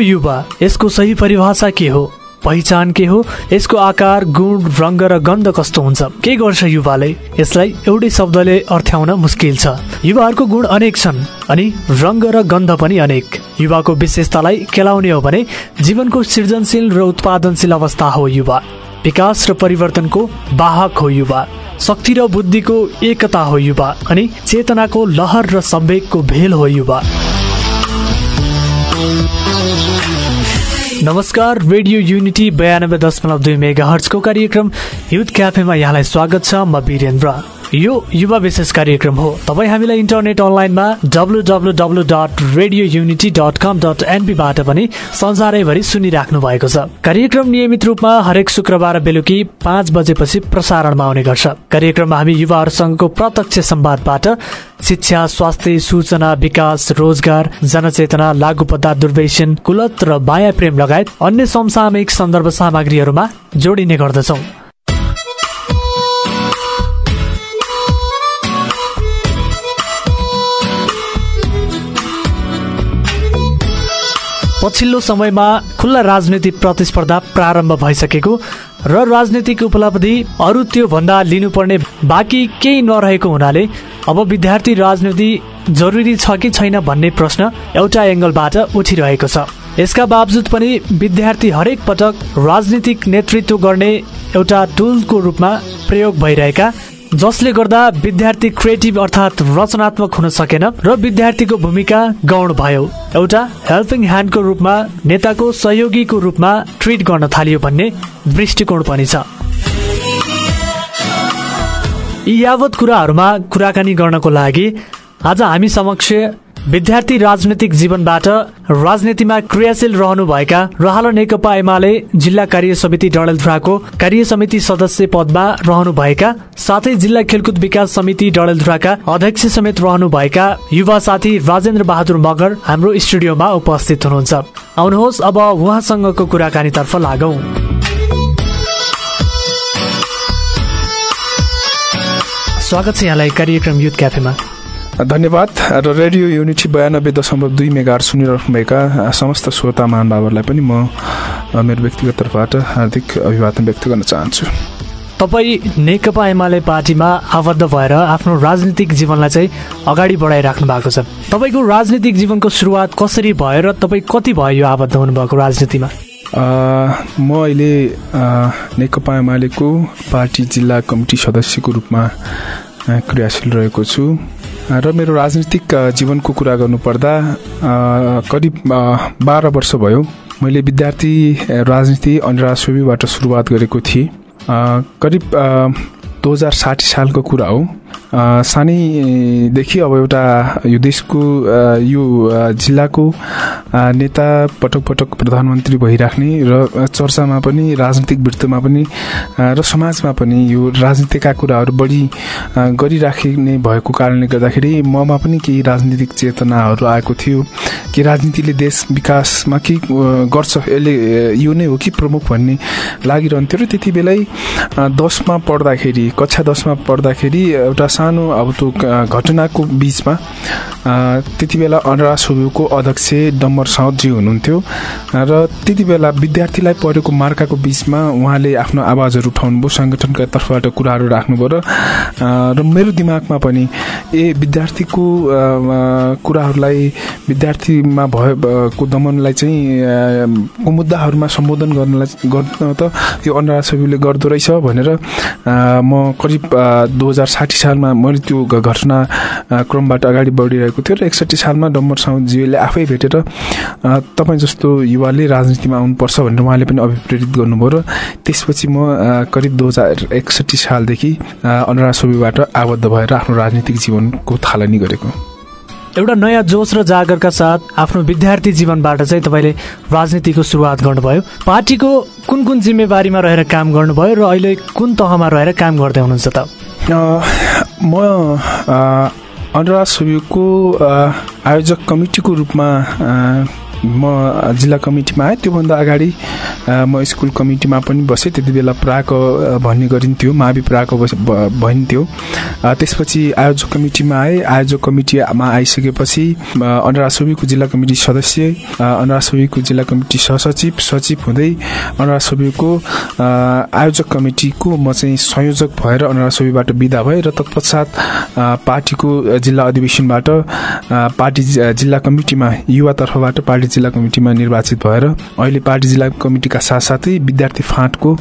युवा यसको सही परिभाषा के हो पहिचान के हो यसको आकार गुण रङ्ग र गन्ध कस्तो हुन्छ के गर्छ युवाले यसलाई एउटै शब्दले अर्थ्याउन मुस्किल छ। युवाहरूको गुण अनेक छन् अनि रङ्ग र गन्ध पनि अनेक। युवाको विशेषतालाई केलाउने हो भने जीवनको सृजनशील र उत्पादनशील अवस्था हो युवा। विकास र परिवर्तनको वाहक हो युवा। शक्ति र बुद्धिको एकता हो युवा अनि चेतनाको लहर र संवेगको भेल हो युवा। नमस्कार रेडियो युनिटी बयानब्बे दशमलव दुई मेगा हर्चको कार्यक्रम युथ क्याफेमा यहाँलाई स्वागत छ। म वीरेन्द्र। यो युवा विशेष कार्यक्रम हो। तपाईँ हामीलाई इन्टरनेट अनलाइनमा W W W dot radio unity dot com dot एनपीबाट पनि संसारैभरि सुनिराख्नु भएको छ। कार्यक्रम नियमित रूपमा हरेक शुक्रबार बेलुकी पाँच बजेपछि प्रसारणमा आउने गर्छ। कार्यक्रममा हामी युवाहरूसँगको प्रत्यक्ष संवादबाट शिक्षा स्वास्थ्य सूचना विकास रोजगार जनचेतना लागुपत्ता दुर्व्यसन कुलत र माया प्रेम लगायत अन्य समसामयिक सन्दर्भ सामग्रीहरूमा जोडिने गर्दछौँ। पछिल्लो समयमा खुल्ला राजनीतिक प्रतिस्पर्धा प्रारम्भ भइसकेको र राजनीतिक उपलब्धि अरू त्योभन्दा लिनुपर्ने बाँकी केही नरहेको हुनाले अब विद्यार्थी राजनीति जरुरी छ कि छैन भन्ने प्रश्न एउटा एङ्गलबाट उठिरहेको छ। यसका बावजुद पनि विद्यार्थी हरेक पटक राजनीतिक नेतृत्व गर्ने एउटा टुलको रूपमा प्रयोग भइरहेका जसले गर्दा विद्यार्थी क्रिएटिभ अर्थात् रचनात्मक हुन सकेन र विद्यार्थीको भूमिका गौण भयो। एउटा हेल्पिङ ह्यान्डको रूपमा नेताको सहयोगीको रूपमा ट्रिट गर्न थालियो भन्ने दृष्टिकोण पनि छ। यी यावत कुराहरूमा कुराकानी गर्नको लागि आज हामी समक्ष विद्यार्थी राजनैतिक जीवनबाट राजनीतिमा क्रियाशील रहनुभएका रहल नेकपा एमाले जिल्ला कार्य समिति डडेलधुराको कार्य समिति सदस्य पदमा रहनुभएका साथै जिल्ला खेलकुद विकास समिति डडेलधुराका अध्यक्ष समेत रहनुभएका युवा साथी राजेन्द्र बहादुर मगर हाम्रो स्टुडियोमा उपस्थित हुनुहुन्छ। आउनुहोस् अब उहाँसँगको कुराकानीतर्फ लागौं। स्वागत छ यहाँलाई कार्यक्रम युथ क्याफेमा। धन्यवाद। र रेडियो युनिटी बयानब्बे दशमलव दुई मेगा सुनिरहनुभएका समस्त श्रोता महानुभावहरूलाई पनि म मेरो व्यक्तिगत तर्फबाट हार्दिक अभिवादन व्यक्त गर्न चाहन्छु। तपाईँ नेकपा एमाले पार्टीमा आबद्ध भएर आफ्नो राजनीतिक जीवनलाई चाहिँ अगाडि बढाइराख्नु भएको छ। तपाईँको राजनीतिक जीवनको सुरुवात कसरी भयो र तपाईँ कति भयो यो आबद्ध हुनुभएको राजनीतिमा? म अहिले नेकपा एमालेको पार्टी जिल्ला कमिटी सदस्यको रूपमा क्रियाशील रहेको छु। र मेरो राजनीतिक जीवनको कुरा गर्नुपर्दा करिब बाह्र वर्ष भयो मैले विद्यार्थी राजनीति अनि सुरुवात गरेको थिएँ। करिब दो हजार साठी सालको कुरा हो। सानैदेखि अब एउटा यो देशको यो जिल्लाको नेता पटक पटक प्रधानमन्त्री भइराख्ने र चर्चामा पनि राजनीतिक वृत्तमा पनि र समाजमा पनि यो राजनीतिका कुराहरू बढी गरिराखिने भएको कारणले गर्दाखेरि ममा पनि केही राजनीतिक चेतनाहरू आएको थियो कि राजनीतिले देश विकासमा के गर्छ यसले यो नै हो कि प्रमुख भन्ने लागिरहन्थ्यो र त्यति बेलै दसमा पढ्दाखेरि कक्षा दसमा पढ्दाखेरि एउटा सानो अब त्यो घटनाको बिचमा त्यति बेला अनरा सुबुको अध्यक्ष डम्बर साउदजी हुनुहुन्थ्यो। र त्यति बेला विद्यार्थीलाई परेको मार्काको बिचमा उहाँले आफ्नो आवाजहरू उठाउनुभयो सङ्गठनका तर्फबाट कुराहरू राख्नुभयो र मेरो दिमागमा पनि ए विद्यार्थीको कुराहरूलाई विद्यार्थीमा भएको दमनलाई चाहिँ मुद्दाहरूमा सम्बोधन गर्नलाई गर्न त यो अनरा सबिले गर्दो रहेछ भनेर म करिब दुई हजार साठी सालमा मैले त्यो घटना क्रमबाट अगाडि बढिरहेको थियो र एकसठी सालमा डम्बर साउदजीले आफै भेटेर तपाईँ जस्तो युवाले राजनीतिमा आउनुपर्छ भनेर उहाँले पनि अभिप्रेरित गर्नुभयो र त्यसपछि म करिब दुई हजार एकसठी सालदेखि सोबीबाट आबद्ध भएर आफ्नो राजनीतिक जीवनको थालनी गरेको एउटा नयाँ जोस र जागरका साथ आफ्नो विद्यार्थी जीवनबाट चाहिँ तपाईँले राजनीतिको सुरुवात गर्नुभयो। पार्टीको कुन कुन जिम्मेवारीमा रहेर काम गर्नुभयो र अहिले कुन तहमा रहेर काम गर्दै हुनुहुन्छ त? म अनुराग सुबीको आयोजक कमिटीको रूपमा म जिल्ला कमिटीमा आएँ। त्योभन्दा अगाडि म स्कुल कमिटीमा पनि बसेँ। त्यति बेला प्राक भन्ने गरिन्थ्यो। मावि प्राक भनिन्थ्यो। त्यसपछि आयोजक कमिटीमा आएँ। आयोजक कमिटीमा आइसकेपछि अनुरासोबीको जिल्ला कमिटी सदस्य अनुरासोबीको जिल्ला कमिटी सहसचिव सचिव हुँदै अनुरासोबीको आयोजक कमिटीको म चाहिँ संयोजक भएर अनुरासोबीबाट विदा भएँ र तत्पश्चात पार्टीको जिल्ला अधिवेशनबाट पार्टी जिल्ला कमिटीमा युवा तर्फबाट पार्टी जिल्ला कमिटीमा निर्वाचित भएर अहिले पार्टी जिल्ला कमिटीका साथसाथै विद्यार्थी फाँटको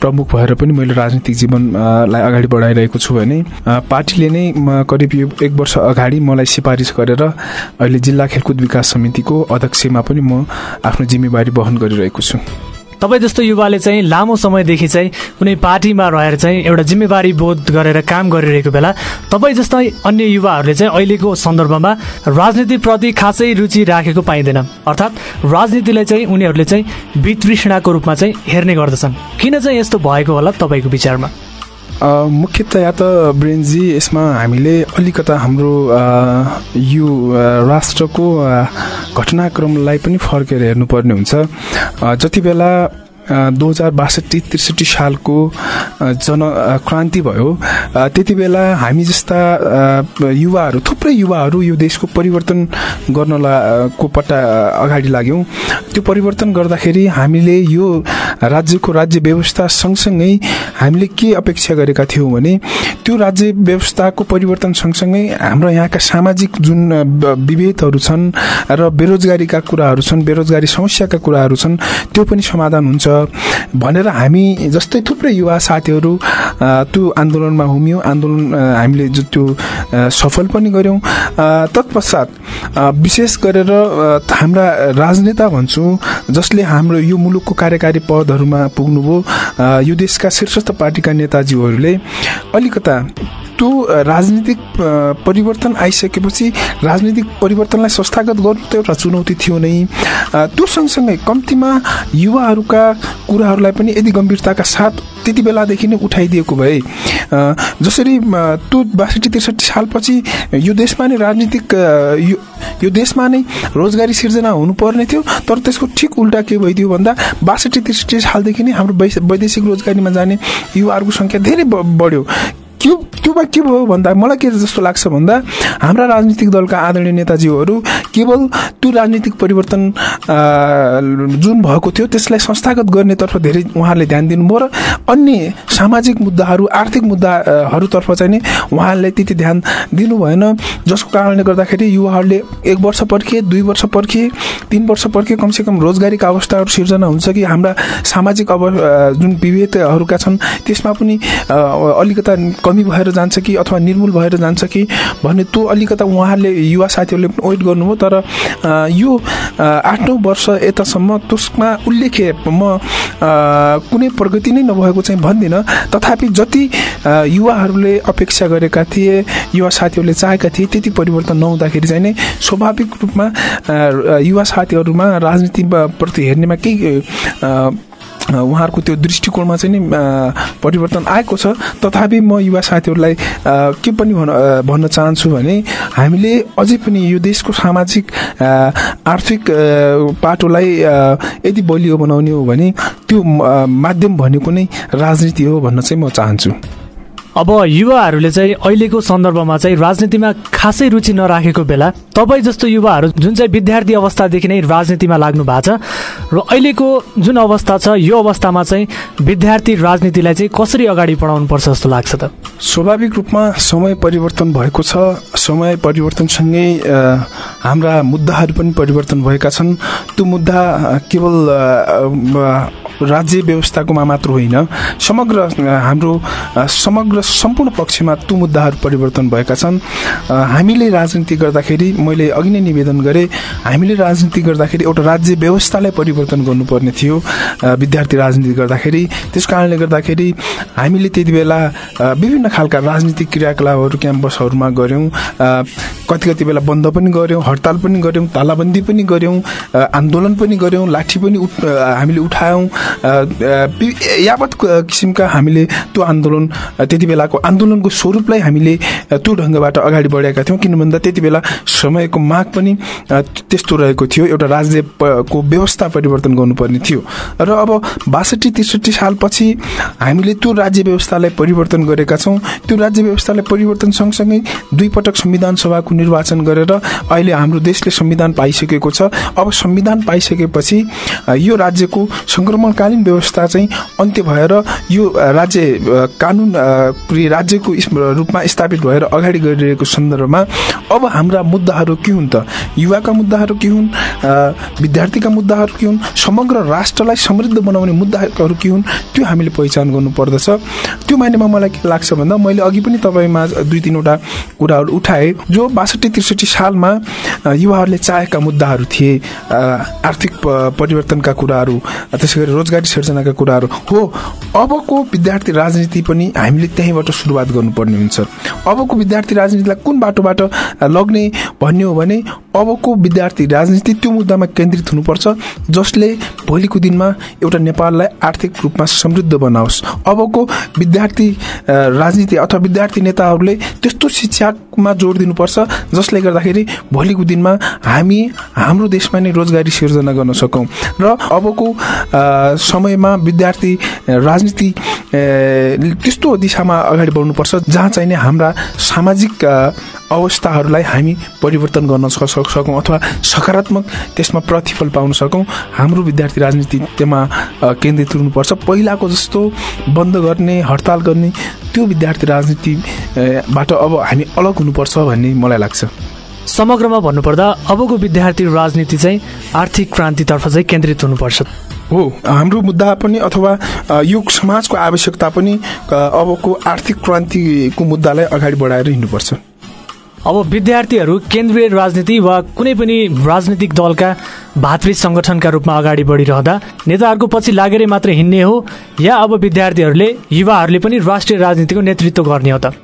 प्रमुख भएर पनि मैले राजनीतिक जीवनलाई अगाडि बढाइरहेको छु भने पार्टीले नै करिब यो एक वर्ष अगाडि मलाई सिफारिस गरेर अहिले जिल्ला खेलकुद विकास समितिको अध्यक्षमा पनि म आफ्नो जिम्मेवारी वहन गरिरहेको छु। तपाईँ जस्तो युवाले चाहिँ लामो समयदेखि चाहिँ कुनै पार्टीमा रहेर चाहिँ एउटा जिम्मेवारी बोध गरेर काम गरिरहेको बेला तपाईँ जस्तै अन्य युवाहरूले चाहिँ अहिलेको सन्दर्भमा राजनीतिप्रति खासै रुचि राखेको पाइँदैन। अर्थात् राजनीतिलाई चाहिँ उनीहरूले चाहिँ वितृष्णाको रूपमा चाहिँ हेर्ने गर्दछन्। किन चाहिँ यस्तो भएको होला तपाईँको विचारमा? मुख्यतया त ब्रेन्जी यसमा हामीले अलिकता हाम्रो यो राष्ट्रको घटनाक्रमलाई पनि फर्केर हेर्नुपर्ने हुन्छ। जति बेला दुई हजार बासठी त्रिसठी सालको जन क्रान्ति भयो। त्यति बेला हामी जस्ता युवाहरू थुप्रै युवाहरू यो देशको परिवर्तन गर्नलाई को पट्टा अगाडि लाग्यौँ। त्यो परिवर्तन गर्दाखेरि हामीले यो राज्यको राज्य व्यवस्था सँगसँगै हामीले के अपेक्षा गरेका थियौँ भने त्यो राज्य व्यवस्थाको परिवर्तन सँगसँगै हाम्रो यहाँका सामाजिक जुन विभेदहरू छन् र बेरोजगारीका कुराहरू छन् बेरोजगारी समस्याका कुराहरू छन् त्यो पनि समाधान हुन्छ। भनेर हामी जस्तै थुप्रै युवा साथीहरू त्यो आन्दोलनमा हुम्यौँ। आन्दोलन हामीले त्यो सफल पनि गऱ्यौँ। तत्पश्चात विशेष गरेर हाम्रा राजनेता भन्छु जसले हाम्रो यो मुलुकको कार्यकारी पदहरूमा पुग्नुभयो यो देशका शीर्षस्थ पार्टीका नेताजीहरूले अलिकता त्यो राजनीतिक परिवर्तन आइसकेपछि राजनीतिक परिवर्तनलाई संस्थागत गर्नु त एउटा चुनौती थियो नै। त्यो सँगसँगै कम्तीमा युवाहरूका कुराहरूलाई पनि यदि गम्भीरताका साथ त्यति बेलादेखि नै उठाइदिएको भए जसरी त्यो बासठी त्रिसठी सालपछि यो देशमा नै राजनीतिक यो देशमा नै रोजगारी सिर्जना हुनुपर्ने थियो तर त्यसको ठिक उल्टा के भइदियो भन्दा बासठी त्रिसठी सालदेखि नै हाम्रो वैदेशिक रोजगारीमा जाने युवाहरूको सङ्ख्या धेरै बढ्यो। त्यो त्योमा के भयो भन्दा मलाई के जस्तो लाग्छ भन्दा हाम्रा राजनीतिक दलका आदरणीय नेताजीहरू केवल त्यो राजनीतिक परिवर्तन जुन भएको थियो त्यसलाई संस्थागत गर्नेतर्फ धेरै उहाँहरूले ध्यान दिनुभयो र अन्य सामाजिक मुद्दाहरू आर्थिक मुद्दाहरूतर्फ चाहिँ नै उहाँहरूले त्यति ध्यान दिनु भएन। जसको कारणले गर्दाखेरि युवाहरूले एक वर्ष पर्खिए दुई वर्ष पर्खिए तिन वर्ष पर्खिए कमसेकम रोजगारीका अवस्थाहरू सिर्जना हुन्छ कि हाम्रा सामाजिक अब जुन विभेदहरूका छन् त्यसमा पनि अलिकता भएर जान्छ कि अथवा निर्मूल भएर जान्छ कि भन्ने त्यो अलिकता उहाँहरूले युवा साथीहरूले पनि वेट गर्नुभयो। तर यो आठ नौ वर्ष यतासम्म त्यसमा उल्लेख्य म कुनै प्रगति नै नभएको चाहिँ भन्दिनँ। तथापि जति युवाहरूले अपेक्षा गरेका थिए युवा साथीहरूले चाहेका थिए त्यति परिवर्तन नहुँदाखेरि चाहिँ नै स्वाभाविक रूपमा युवा साथीहरूमा राजनीतिप्रति हेर्नेमा केही उहाँहरूको त्यो दृष्टिकोणमा चाहिँ नि परिवर्तन आएको छ। तथापि म युवा साथीहरूलाई के पनि भन्न चाहन्छु भने हामीले अझै पनि यो देशको सामाजिक आर्थिक पाटोलाई यदि बलियो बनाउने हो भने त्यो माध्यम भनेको नै राजनीति हो भन्न चाहिँ म चाहन्छु। अब युवाहरूले चाहिँ अहिलेको सन्दर्भमा चाहिँ राजनीतिमा खासै रुचि नराखेको बेला तपाईँ जस्तो युवाहरू जुन चाहिँ विद्यार्थी अवस्थादेखि नै राजनीतिमा लाग्नु भएको छ र अहिलेको जुन अवस्था छ यो अवस्थामा चाहिँ विद्यार्थी राजनीतिलाई चाहिँ कसरी अगाडि बढाउनु पर्छ जस्तो लाग्छ त? स्वाभाविक रूपमा समय परिवर्तन भएको छ। समय परिवर्तनसँगै हाम्रा मुद्दाहरू पनि परिवर्तन भएका छन्। त्यो मुद्दा केवल राज्य व्यवस्थाकोमा मात्र होइन। समग्र हाम्रो समग्र सम्पूर्ण पक्षमा त्यो मुद्दाहरू परिवर्तन भएका छन्। हामीले राजनीति गर्दाखेरि मैले अघि नै निवेदन गरेँ हामीले राजनीति गर्दाखेरि एउटा राज्य व्यवस्थालाई परिवर्तन गर्नुपर्ने थियो विद्यार्थी राजनीति गर्दाखेरि। त्यस कारणले गर्दाखेरि हामीले त्यति बेला विभिन्न खालका राजनीतिक क्रियाकलापहरू क्याम्पसहरूमा गऱ्यौँ कति कति बेला बन्द पनि गऱ्यौँ हडताल पनि गऱ्यौँ तालाबन्दी पनि गऱ्यौँ आन्दोलन पनि गऱ्यौँ लाठी पनि हामीले उठायौँ। यावत किसिमका हामीले त्यो आन्दोलन त्यति बेलाको आन्दोलनको स्वरूपलाई हामीले त्यो ढङ्गबाट अगाडि बढेका थियौँ। किन भन्दा त्यति बेला समयको माग पनि त्यस्तो रहेको थियो। एउटा राज्यको व्यवस्था परिवर्तन गर्नुपर्ने थियो। र अब बासठी त्रिसठी सालपछि हामीले त्यो राज्य व्यवस्थालाई परिवर्तन गरेका छौँ। त्यो राज्य व्यवस्थालाई परिवर्तन सँगसँगै दुई पटक संविधान सभाको निर्वाचन गरेर अहिले हाम्रो देशले संविधान पाइसकेको छ। अब संविधान पाइसकेपछि यो राज्यको सङ्क्रमणकालीन व्यवस्था चाहिँ अन्त्य भएर यो राज्य कानुन राज्यको रूपमा स्थापित भएर अगाडि गइरहेको सन्दर्भमा अब हाम्रा मुद्दाहरू के हुन् त? युवाका मुद्दाहरू के हुन्? विद्यार्थीका मुद्दाहरू के हुन्? समग्र राष्ट्रलाई समृद्ध बनाउने मुद्दाहरू के हुन्? त्यो हामीले पहिचान गर्नुपर्दछ त्यो मानेमा मलाई के लाग्छ भन्दा मैले अघि पनि तपाईँमा दुई तिनवटा कुराहरू उठाएँ जो बासठी त्रिसठी सालमा युवाहरूले चाहेका मुद्दाहरू थिए। आर्थिक परिवर्तनका कुराहरू त्यसै गरी रोजगारी सिर्जनाका कुराहरू हो। अबको विद्यार्थी राजनीति पनि हामीले त्यहीँबाट सुरुवात गर्नुपर्ने हुन्छ। अबको विद्यार्थी राजनीतिलाई कुन बाटोबाट लग्ने भन्ने हो भने अबको विद्यार्थी राजनीति त्यो मुद्दामा केन्द्रित हुनुपर्छ जसले भोलिको दिनमा एउटा नेपाललाई आर्थिक रूपमा समृद्ध बनाओस्। अबको विद्यार्थी राजनीति अथवा विद्यार्थी नेताहरूले त्यस्तो शिक्षामा जोड दिनुपर्छ जसले गर्दाखेरि भोलिको दिनमा हामी हाम्रो देशमा नै रोजगारी सिर्जना गर्न सकौँ। र अबको समयमा विद्यार्थी राजनीति त्यस्तो दिशामा अगाडि बढ्नुपर्छ जहाँ चाहिँ हाम्रा सामाजिक अवस्थाहरूलाई हामी परिवर्तन गर्न सकौँ अथवा सकारात्मक त्यसमा प्रतिफल पाउन सकौँ। हाम्रो विद्यार्थी राजनीति त्यहाँ केन्द्रित हुनुपर्छ। पहिलाको जस्तो बन्द गर्ने हडताल गर्ने त्यो विद्यार्थी राजनीतिबाट अब हामी अलग हुनुपर्छ भन्ने मलाई लाग्छ। समग्रमा भन्नुपर्दा अबको विद्यार्थी राजनीति चाहिँ आर्थिक क्रान्तितर्फ चाहिँ केन्द्रित हुनुपर्छ। हो हाम्रो मुद्दा पनि अथवा यो समाजको आवश्यकता पनि अबको आर्थिक क्रान्तिको मुद्दालाई अगाडि बढाएर हिँड्नुपर्छ। अब विद्यार्थीहरू केन्द्रीय राजनीति वा कुनै पनि राजनीतिक दलका भातृ सङ्गठनका रूपमा अगाडि बढिरहँदा नेताहरूको पछि लागेरै मात्र हिँड्ने हो या अब विद्यार्थीहरूले युवाहरूले पनि राष्ट्रिय राजनीतिको नेतृत्व गर्ने हो त।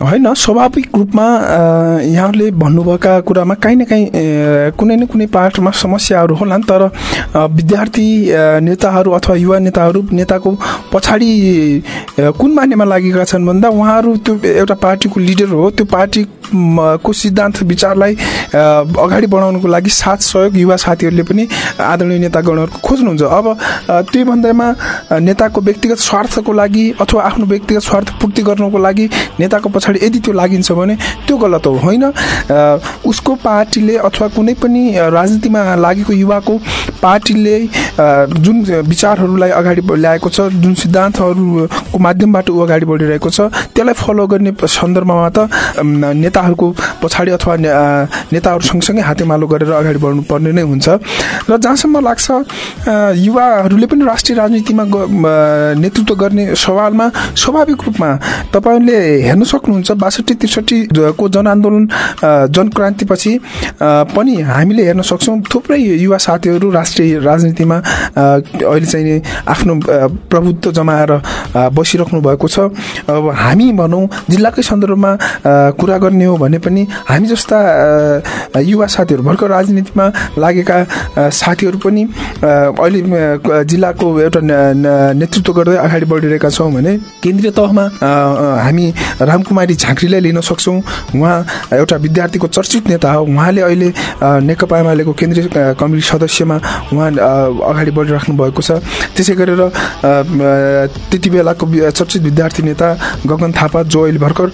होइन स्वाभाविक रूपमा यहाँहरूले भन्नुभएका कुरामा काहीँ न काहीँ कुनै न कुनै पार्टमा समस्याहरू होलान् तर विद्यार्थी नेताहरू अथवा युवा नेताहरू नेताको पछाडि कुन मान्यमा लागेका छन् भन्दा उहाँहरू त्यो एउटा पार्टीको लिडर हो त्यो पार्टी को सिद्धान्त विचारलाई अगाडि बढाउनुको लागि साथ सहयोग युवा साथीहरूले पनि आदरणीय नेतागणहरूको खोज्नुहुन्छ। अब त्यही भन्दैमा नेताको व्यक्तिगत स्वार्थको लागि अथवा आफ्नो व्यक्तिगत स्वार्थ पूर्ति गर्नुको लागि नेताको पछाडि यदि त्यो लागिन्छ भने त्यो गलत हो। होइन उसको पार्टीले अथवा कुनै पनि राजनीतिमा लागेको युवाको पार्टीले जुन विचारहरूलाई अगाडि ल्याएको छ जुन सिद्धान्तहरूको माध्यमबाट ऊ अगाडि बढिरहेको छ त्यसलाई फलो गर्ने सन्दर्भमा त नेता नेताहरूको पछाडि अथवा नेताहरू सँगसँगै हातेमालो गरेर अगाडि बढ्नुपर्ने नै हुन्छ। र जहाँसम्म लाग्छ युवाहरूले पनि राष्ट्रिय राजनीतिमा नेतृत्व गर्ने सवालमा स्वाभाविक रूपमा तपाईँले हेर्न सक्नुहुन्छ बासठी त्रिसठीको जनआन्दोलन जनक्रान्तिपछि पनि हामीले हेर्न सक्छौँ थुप्रै युवा साथीहरू राष्ट्रिय राजनीतिमा अहिले चाहिँ आफ्नो प्रभुत्व जमाएर बसिराख्नु भएको छ। अब हामी भनौँ जिल्लाकै सन्दर्भमा कुरा गर्ने हो भने पनि हामी जस्ता युवा साथीहरू भर्खर राजनीतिमा लागेका साथीहरू पनि अहिले जिल्लाको एउटा नेतृत्व गर्दै अगाडि बढिरहेका छौँ भने केन्द्रीय तहमा हामी रामकुमारी झाँक्रीलाई लिन सक्छौँ। उहाँ एउटा विद्यार्थीको चर्चित नेता हो। उहाँले अहिले नेकपा एमालेको केन्द्रीय कमिटी सदस्यमा उहाँ अगाडि बढिराख्नु भएको छ। त्यसै गरेर त्यति बेलाको चर्चित विद्यार्थी नेता गगन थापा जो अहिले भर्खर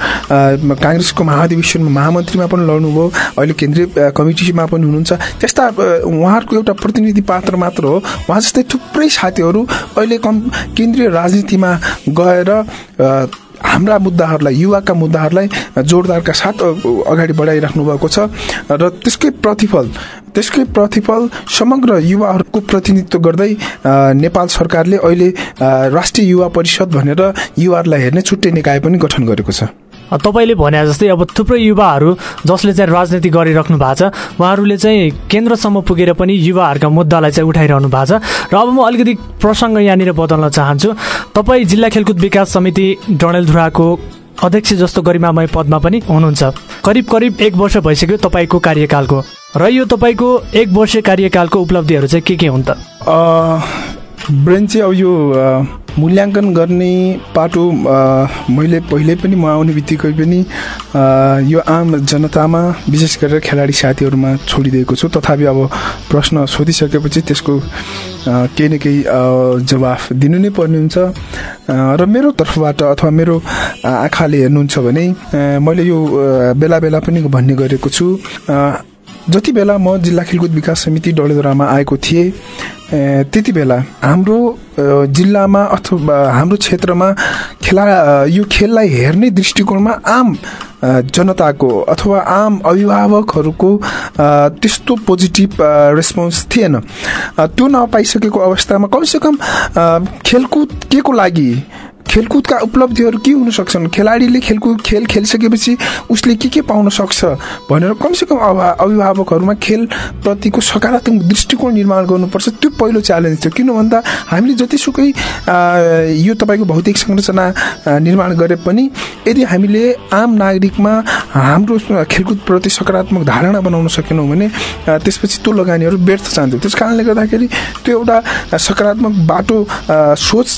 काङ्ग्रेसको महाधिवेशन इलेक्सनमा महामन्त्रीमा पनि लड्नुभयो। अहिले केन्द्रीय कमिटीमा पनि हुनुहुन्छ। त्यस्ता उहाँहरूको एउटा प्रतिनिधि पात्र मात्र हो। उहाँ जस्तै थुप्रै साथीहरू अहिले कम केन्द्रीय राजनीतिमा गएर हाम्रा मुद्दाहरूलाई युवाका मुद्दाहरूलाई जोरदारका साथ अगाडि बढाइराख्नु भएको छ र त्यसकै प्रतिफल त्यसकै प्रतिफल समग्र युवाहरूको प्रतिनिधित्व गर्दै नेपाल सरकारले अहिले राष्ट्रिय युवा परिषद भनेर युवाहरूलाई हेर्ने छुट्टै निकाय पनि गठन गरेको छ। तपाईँले भने जस्तै अब थुप्रै युवाहरू जसले चाहिँ राजनीति गरिराख्नु भएको छ उहाँहरूले चाहिँ केन्द्रसम्म पुगेर पनि युवाहरूका मुद्दालाई चाहिँ उठाइरहनु भएको छ। र अब म अलिकति प्रसङ्ग यहाँनिर बदल्न चाहन्छु। तपाईँ जिल्ला खेलकुद विकास समिति डडेलधुराको अध्यक्ष जस्तो गरिमामय पदमा पनि हुनुहुन्छ। करिब करिब एक वर्ष भइसक्यो तपाईँको कार्यकालको। र यो तपाईँको एक वर्ष कार्यकालको उपलब्धिहरू चाहिँ के के हुन् त? ब्रेन चाहिँ अब यो मूल्याङ्कन गर्ने पाटो मैले पहिल्यै पनि म आउने बित्तिकै पनि यो आम जनतामा विशेष गरेर खेलाडी साथीहरूमा छोडिदिएको छु। तथापि अब प्रश्न सोधिसकेपछि त्यसको केही न केही जवाफ दिनु नै पर्ने हुन्छ र मेरो तर्फबाट अथवा मेरो आँखाले हेर्नुहुन्छ भने मैले यो बेला बेला पनि भन्ने गरेको छु। जति बेला म जिल्ला खेलकुद विकास समिति डडेलधुरामा आएको थिएँ त्यति बेला हाम्रो जिल्लामा अथवा हाम्रो क्षेत्रमा खेला यो खेललाई हेर्ने दृष्टिकोणमा आम जनताको अथवा आम अभिभावकहरूको त्यस्तो पोजिटिभ रेस्पोन्स थिएन। त्यो नपाइसकेको अवस्थामा कमसेकम खेलकुद के को लागि खेलकुदका उपलब्धिहरू के हुन सक्छन् खेलाडीले खेलकुद खेल खेलिसकेपछि उसले के के पाउन सक्छ भनेर कमसेकम अभा अभिभावकहरूमा खेलप्रतिको सकारात्मक दृष्टिकोण निर्माण गर्नुपर्छ। त्यो पहिलो च्यालेन्ज थियो। किन भन्दा हामीले जतिसुकै यो तपाईँको भौतिक संरचना निर्माण गरे पनि यदि हामीले आम नागरिकमा हाम्रो खेलकुदप्रति सकारात्मक धारणा बनाउन सकेनौँ भने त्यसपछि त्यो लगानीहरू व्यर्थ जान्थ्यो। त्यस कारणले गर्दाखेरि त्यो एउटा सकारात्मक बाटो सोच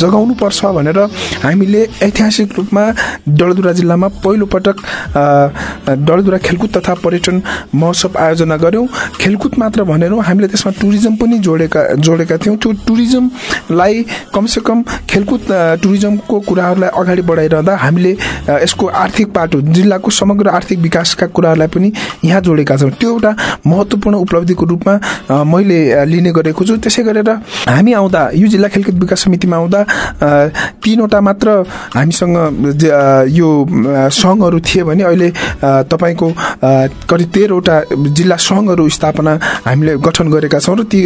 जगाउनु पर्छ भनेर हामीले ऐतिहासिक रूपमा डलदुरा जिल्लामा पहिलोपटक डलदुरा खेलकुद तथा पर्यटन महोत्सव आयोजना गऱ्यौँ खेलकुद मात्र भनेनौँ हामीले त्यसमा टुरिज्म पनि जोडेका जोडेका थियौँ। त्यो टुरिज्मलाई कमसेकम खेलकुद टुरिज्मको कुराहरूलाई अगाडि बढाइरहँदा हामीले यसको आर्थिक पाटो जिल्लाको समग्र आर्थिक विकासका कुराहरूलाई पनि यहाँ जोडेका छौँ। त्यो एउटा महत्त्वपूर्ण उपलब्धिको रूपमा मैले लिने गरेको छु। त्यसै गरेर हामी आउँदा यो जिल्ला खेलकुद विकास समितिमा आउँदा तिनवटा मात्र हामीसँग यो सङ्घहरू थिए भने अहिले तपाईँको करिब तेह्रवटा जिल्ला सङ्घहरू स्थापना हामीले गठन गरेका छौँ र ती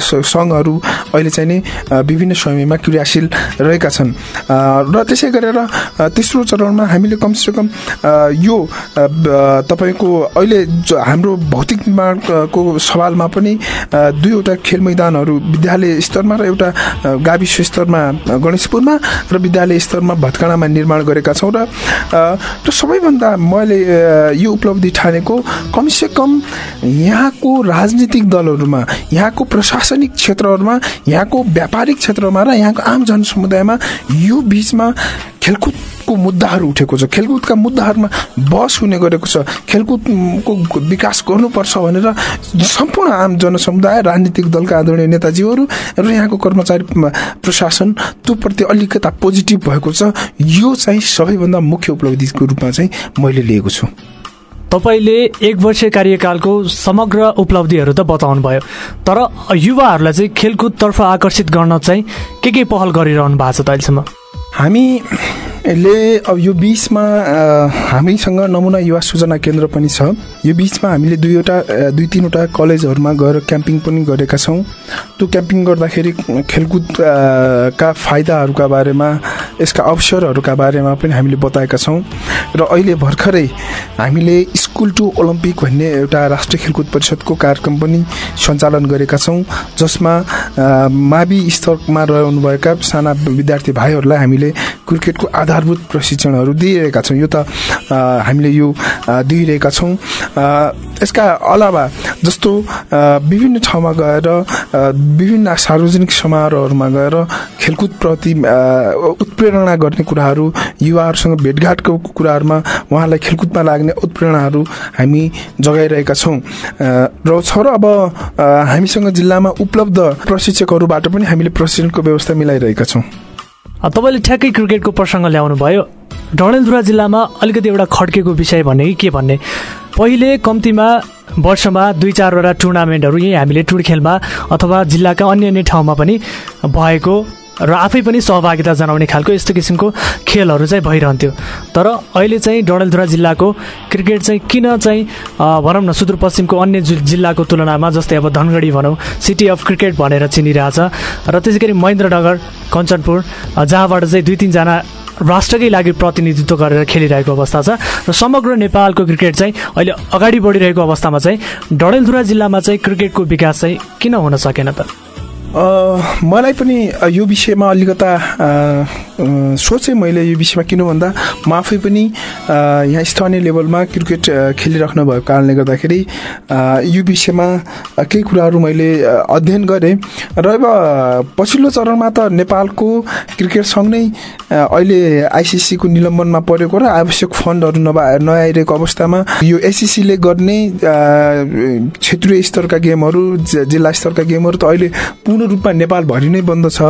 सङ्घहरू अहिले चाहिँ नि विभिन्न समयमा क्रियाशील रहेका छन्। र त्यसै गरेर तेस्रो चरणमा हामीले कमसेकम यो तपाईँको अहिले हाम्रो भौतिक निर्माणको सवालमा पनि दुईवटा खेल मैदानहरू विद्यालय स्तरमा र एउटा गाविस स्तरमा गणेशपुरमा र विद्यालय स्तरमा भत्काडामा निर्माण गरेका छौँ र र सबैभन्दा मैले यो उपलब्धि ठानेको कमसेकम यहाँको राजनीतिक दलहरूमा यहाँको प्रशासनिक क्षेत्रहरूमा यहाँको व्यापारिक क्षेत्रमा र यहाँको आम जनसमुदायमा यो बिचमा खेलकुदको मुद्दाहरू उठेको छ। खेलकुदका मुद्दाहरूमा बस हुने गरेको छ। खेलकुदको विकास गर्नुपर्छ भनेर सम्पूर्ण आम जनसमुदाय राजनीतिक दलका आदरणीय नेताजीहरू र यहाँको कर्मचारी प्रशासन त्योप्रति अलिकता पोजिटिभ भएको छ। यो चाहिँ सबैभन्दा मुख्य उपलब्धिको रूपमा चाहिँ मैले लिएको छु। तपाईँले एक वर्ष कार्यकालको समग्र उपलब्धिहरू त बताउनु भयो तर युवाहरूलाई चाहिँ खेलकुदतर्फ आकर्षित गर्न चाहिँ के के पहल गरिरहनु भएको छ त अहिलेसम्म? 阿咪 हामीले अब यो बिचमा हामीसँग नमुना युवा सूचना केन्द्र पनि छ। यो बिचमा हामीले दुईवटा दुई तिनवटा कलेजहरूमा गएर क्याम्पिङ पनि गरेका छौँ। त्यो क्याम्पिङ गर्दाखेरि खेलकुदका फाइदाहरूका बारेमा यसका अवसरहरूका बारेमा पनि हामीले बताएका छौँ। र अहिले भर्खरै हामीले स्कुल टु ओलम्पिक भन्ने एउटा राष्ट्रिय खेलकुद परिषदको कार्यक्रम पनि सञ्चालन गरेका छौँ जसमा मावि स्तरमा रहनुभएका साना विद्यार्थी भाइहरूलाई हामीले क्रिकेटको आधारभूत प्रशिक्षणहरू दिइरहेका छौँ। यो त हामीले यो दिइरहेका छौँ। यसका अलावा जस्तो विभिन्न ठाउँमा गएर विभिन्न सार्वजनिक समारोहहरूमा गएर खेलकुदप्रति उत्प्रेरणा गर्ने कुराहरू युवाहरूसँग भेटघाटको कुराहरूमा उहाँलाई खेलकुदमा लाग्ने उत्प्रेरणाहरू हामी जगाइरहेका छौँ। र छ र अब हामीसँग जिल्लामा उपलब्ध प्रशिक्षकहरूबाट पनि हामीले प्रशिक्षणको व्यवस्था मिलाइरहेका छौँ। तपाईँले ठ्याक्कै क्रिकेटको प्रसङ्ग ल्याउनु भयो डडेलधुरा जिल्लामा अलिकति एउटा खड्केको विषय भन्ने कि के भन्ने? पहिले कम्तीमा वर्षमा दुई चारवटा टुर्नामेन्टहरू यहीँ हामीले टुर्खेलमा अथवा जिल्लाका अन्य अन्य ठाउँमा पनि भएको र आफै पनि सहभागिता जनाउने खालको यस्तो किसिमको खेलहरू चाहिँ भइरहन्थ्यो। तर अहिले चाहिँ डडेलधुरा जिल्लाको क्रिकेट चाहिँ किन चाहिँ भनौँ न सुदूरपश्चिमको अन्य जिल्लाको तुलनामा जस्तै अब धनगढी भनौँ सिटी अफ क्रिकेट भनेर चिनिरहेछ। र त्यसै गरी महेन्द्रनगर कञ्चनपुर जहाँबाट चाहिँ दुई तिनजना राष्ट्रकै लागि प्रतिनिधित्व गरेर खेलिरहेको अवस्था छ। र समग्र नेपालको क्रिकेट चाहिँ अहिले अगाडि बढिरहेको अवस्थामा चाहिँ डडेलधुरा जिल्लामा चाहिँ क्रिकेटको विकास चाहिँ किन हुन सकेन त? मलाई पनि यो विषयमा अलिकता सोचेँ मैले यो विषयमा किन भन्दा म आफै पनि यहाँ स्थानीय लेभलमा क्रिकेट खेलिराख्नु भएको कारणले गर्दाखेरि यो विषयमा केही कुराहरू मैले अध्ययन गरेँ। र अब पछिल्लो चरणमा त नेपालको क्रिकेट सङ्घ नै अहिले आइसिसीको निलम्बनमा परेको र आवश्यक फन्डहरू नभए नआइरहेको अवस्थामा यो एसिसीले गर्ने क्षेत्रीय स्तरका गेमहरू जिल्ला स्तरका गेमहरू त अहिले पूर्ण रूपमा नेपालभरि नै बन्द छ।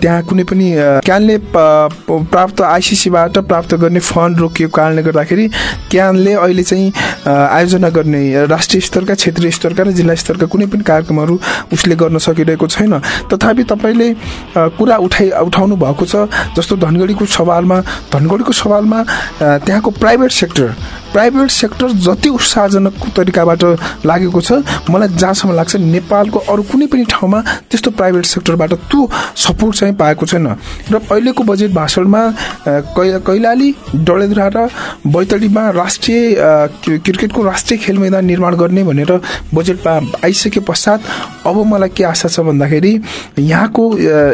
त्यहाँ कुनै पनि क्यानले प्राप्त आइसिसीबाट प्राप्त गर्ने फन्ड रोकिएको कारणले गर्दाखेरि क्यानले अहिले चाहिँ आयोजना गर्ने राष्ट्रिय स्तरका क्षेत्रीय स्तरका र जिल्ला स्तरका कुनै पनि कार्यक्रमहरू उसले गर्न सकिरहेको छैन। तथापि तपाईँले कुरा उठाइ उठाउनु भएको छ जस्तो धनगढीको सवालमा धनगढीको सवालमा त्यहाँको प्राइभेट सेक्टर प्राइभेट सेक्टर जति उत्साहजनक तरिकाबाट लागेको छ मलाई जहाँसम्म लाग्छ नेपालको अरू कुनै पनि ठाउँमा त्यस्तो प्राइभेट सेक्टरबाट त्यो सपोर्ट चाहिँ पाएको छैन। र अहिलेको बजेट भाषणमा कैलाली डडेलधुरा र बैतडीमा राष्ट्रिय क्रिकेटको राष्ट्रिय खेल मैदान निर्माण गर्ने भनेर बजेटमा आइसके पश्चात अब मलाई के आशा छ भन्दाखेरि यहाँको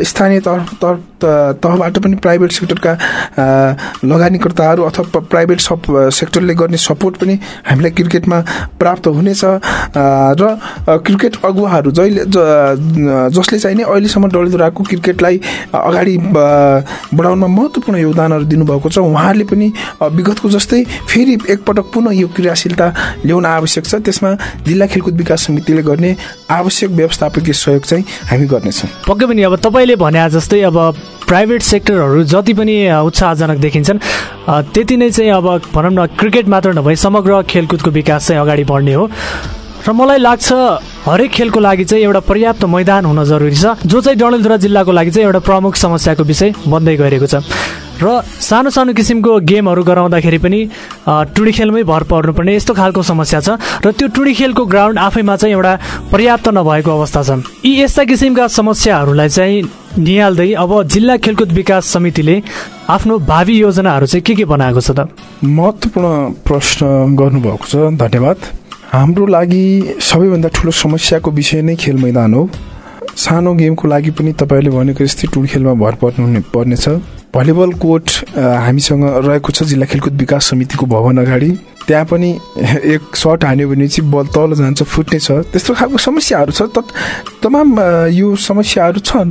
स्थानीय तह तहबाट पनि प्राइभेट सेक्टरका लगानीकर्ताहरू अथवा प्राइभेट सेक्टरले गर्ने सपोर्ट पनि हामीलाई क्रिकेटमा प्राप्त हुनेछ। र क्रिकेट अगुवाहरू जहिले जसले चाहिँ नि अहिलेसम्म डडेलधुराको क्रिकेटलाई अगाडि बढाउनमा महत्त्वपूर्ण योगदानहरू दिनुभएको छ। उहाँहरूले पनि विगतको जस्तै फेरि एकपटक पुनः यो क्रियाशीलता ल्याउन आवश्यक छ। त्यसमा जिल्ला खेलकुद विकास समितिले गर्ने आवश्यक व्यवस्थापकीय सहयोग चाहिँ हामी गर्नेछौँ। पक्कै पनि अब तपाईँले भने जस्तै अब प्राइभेट सेक्टरहरू जति पनि उत्साहजनक देखिन्छन् त्यति नै चाहिँ अब भनौँ न क्रिकेट मात्र नभई समग्र खेलकुदको विकास चाहिँ अगाडि बढ्ने हो। र मलाई लाग्छ हरेक खेलको लागि चाहिँ एउटा पर्याप्त मैदान हुन जरुरी छ जो चाहिँ डडेलधुरा जिल्लाको लागि चाहिँ एउटा प्रमुख समस्याको विषय बन्दै गइरहेको छ। र सानो सानो किसिमको गेमहरू गराउँदाखेरि पनि टुडी खेलमै भर पर्नुपर्ने यस्तो खालको समस्या छ र त्यो टुडी खेलको ग्राउन्ड आफैमा चाहिँ एउटा पर्याप्त नभएको अवस्था छ यी यस्ता किसिमका समस्याहरूलाई चाहिँ निहाल्दै अब जिल्ला खेलकुद विकास समितिले आफ्नो भावी योजनाहरू चाहिँ के के बनाएको छ त? महत्त्वपूर्ण प्रश्न गर्नुभएको छ। धन्यवाद। हाम्रो लागि सबैभन्दा ठुलो समस्याको विषय नै खेल मैदान हो। सानो गेमको लागि पनि तपाईँले भनेको जस्तै टुल खेलमा भर पर्नु पर्नेछ। भलिबल कोर्ट हामीसँग रहेको छ जिल्ला खेलकुद विकास समितिको भवन अगाडि। त्यहाँ पनि एक सर्ट हान्यो भने चाहिँ बल तल जान्छ फुट्ने छ। त्यस्तो खालको समस्याहरू छ। त तमाम यो समस्याहरू छन्।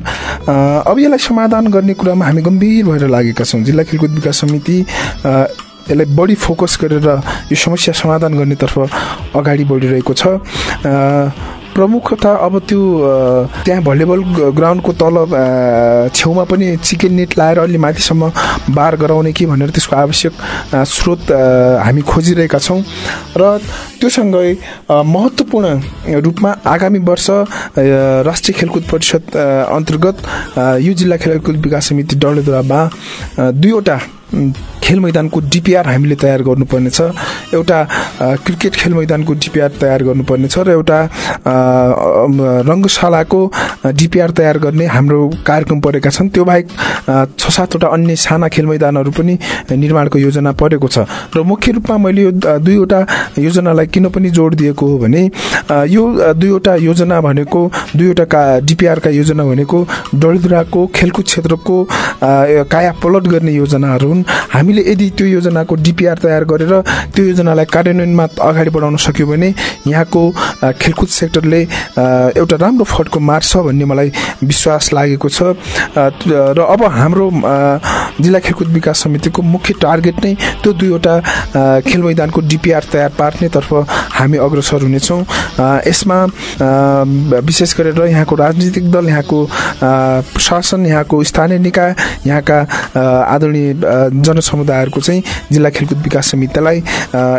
अब यसलाई समाधान गर्ने कुरामा हामी गम्भीर भएर लागेका छौँ। जिल्ला खेलकुद विकास समिति यसलाई बढी फोकस गरेर यो समस्या समाधान गर्नेतर्फ अगाडि बढिरहेको छ। प्रमुखता अब त्यो त्यहाँ भलिबल ग्राउन्डको तल छेउमा पनि चिकन नेट लाएर अलि माथिसम्म बार गराउने कि भनेर त्यसको आवश्यक स्रोत हामी खोजिरहेका छौँ। र त्योसँगै महत्त्वपूर्ण रूपमा आगामी वर्ष राष्ट्रिय खेलकुद परिषद अन्तर्गत यो जिल्ला खेलकुद विकास समिति डडेलधुरामा दुईवटा खेल मैदानको डिपिआर हामीले तयार गर्नुपर्नेछ। एउटा क्रिकेट खेल मैदानको डिपिआर तयार गर्नुपर्नेछ र एउटा रङ्गशालाको डिपिआर तयार गर्ने हाम्रो कार्यक्रम परेका छन्। त्यो बाहेक छ सातवटा अन्य साना खेल मैदानहरू पनि निर्माणको योजना परेको छ। र मुख्य रूपमा मैले यो दुईवटा योजनालाई किन पनि जोड दिएको हो भने यो दुईवटा योजना भनेको दुईवटा का डिपिआरका योजना भनेको डलिद्राको खेलकुद क्षेत्रको काया पलट गर्ने योजनाहरू हुन्। हामीले यदि त्यो योजनाको डिपिआर तयार गरेर त्यो योजनालाई कार्यान्वयनमा अगाडि बढाउन सक्यो भने यहाँको खेलकुद सेक्टरले एउटा राम्रो फटको मार्छ भन्ने मलाई विश्वास लागेको छ। र अब हाम्रो जिल्ला खेलकुद विकास समितिको मुख्य टार्गेट नै त्यो दुईवटा खेल मैदानको डिपिआर तयार पार्नेतर्फ हामी अग्रसर हुनेछौँ। यसमा विशेष गरेर यहाँको राजनीतिक दल यहाँको प्रशासन यहाँको स्थानीय निकाय यहाँका आदरणीय जनसमुदायहरूको चाहिँ जिल्ला खेलकुद विकास समितिलाई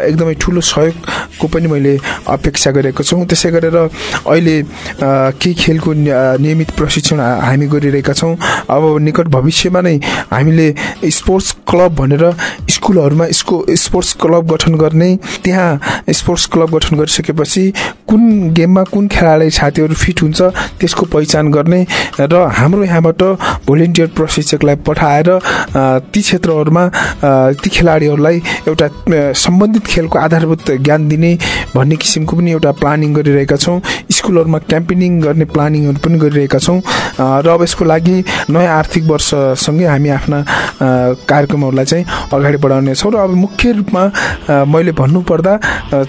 एकदमै ठुलो सहयोगको पनि मैले अपेक्षा गरेको छौँ। त्यसै गरेर अहिले केही खेलको नियमित प्रशिक्षण हामी गरिरहेका छौँ। अब निकट भविष्यमा नै हामीले स्पोर्ट्स क्लब भनेर स्कुलहरूमा स्को स्पोर्ट्स क्लब गठन गर्ने त्यहाँ स्पोर्ट्स क्लब गठन गरिसकेपछि कुन गेममा कुन खेलाडी साथीहरू फिट हुन्छ त्यसको पहिचान गर्ने र हाम्रो यहाँबाट भोलिन्टियर प्रशिक्षकलाई पठाएर ती क्षेत्रहरूमा ती खेलाडीहरूलाई एउटा सम्बन्धित खेलको आधारभूत ज्ञान दिने भन्ने किसिमको पनि एउटा प्लानिङ गरिरहेका छौँ। स्कुलहरूमा क्याम्पेनिङ गर्ने प्लानिङहरू पनि गरिरहेका छौँ। र अब यसको लागि नयाँ आर्थिक वर्षसँगै हामी आफ्ना कार्यक्रमहरूलाई चाहिँ अगाडि बढाउनेछौँ र अब मुख्य रूपमा मैले भन्नुपर्दा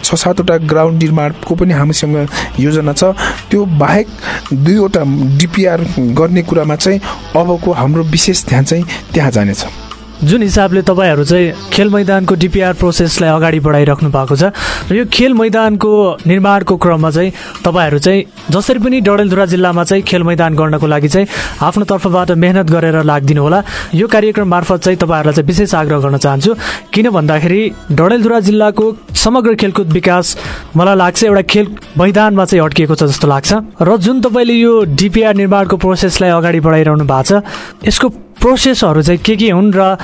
छ सातवटा ग्राउन्ड निर्माणको पनि हामीसँग योजना छ। त्यो बाहेक दुईवटा डिपिआर गर्ने कुरामा चाहिँ अबको हाम्रो विशेष ध्यान चाहिँ त्यहाँ जानेछ। जुन हिसाबले तपाईँहरू चाहिँ खेल मैदानको डिपिआर प्रोसेसलाई अगाडि बढाइराख्नु भएको छ र यो खेल मैदानको निर्माणको क्रममा चाहिँ तपाईँहरू चाहिँ जसरी पनि डडेलधुरा जिल्लामा चाहिँ खेल मैदान गर्नको लागि चाहिँ आफ्नो तर्फबाट मेहनत गरेर लागिदिनु होला। यो कार्यक्रम मार्फत चाहिँ तपाईँहरूलाई चाहिँ विशेष आग्रह गर्न चाहन्छु किन भन्दाखेरि डडेलधुरा जिल्लाको समग्र खेलकुद विकास मलाई लाग्छ एउटा खेल मैदानमा चाहिँ अड्किएको छ जस्तो लाग्छ र जुन तपाईँले यो डिपिआर निर्माणको प्रोसेसलाई अगाडि बढाइरहनु भएको छ यसको प्रोसेसहरू चाहिँ के के हुन् र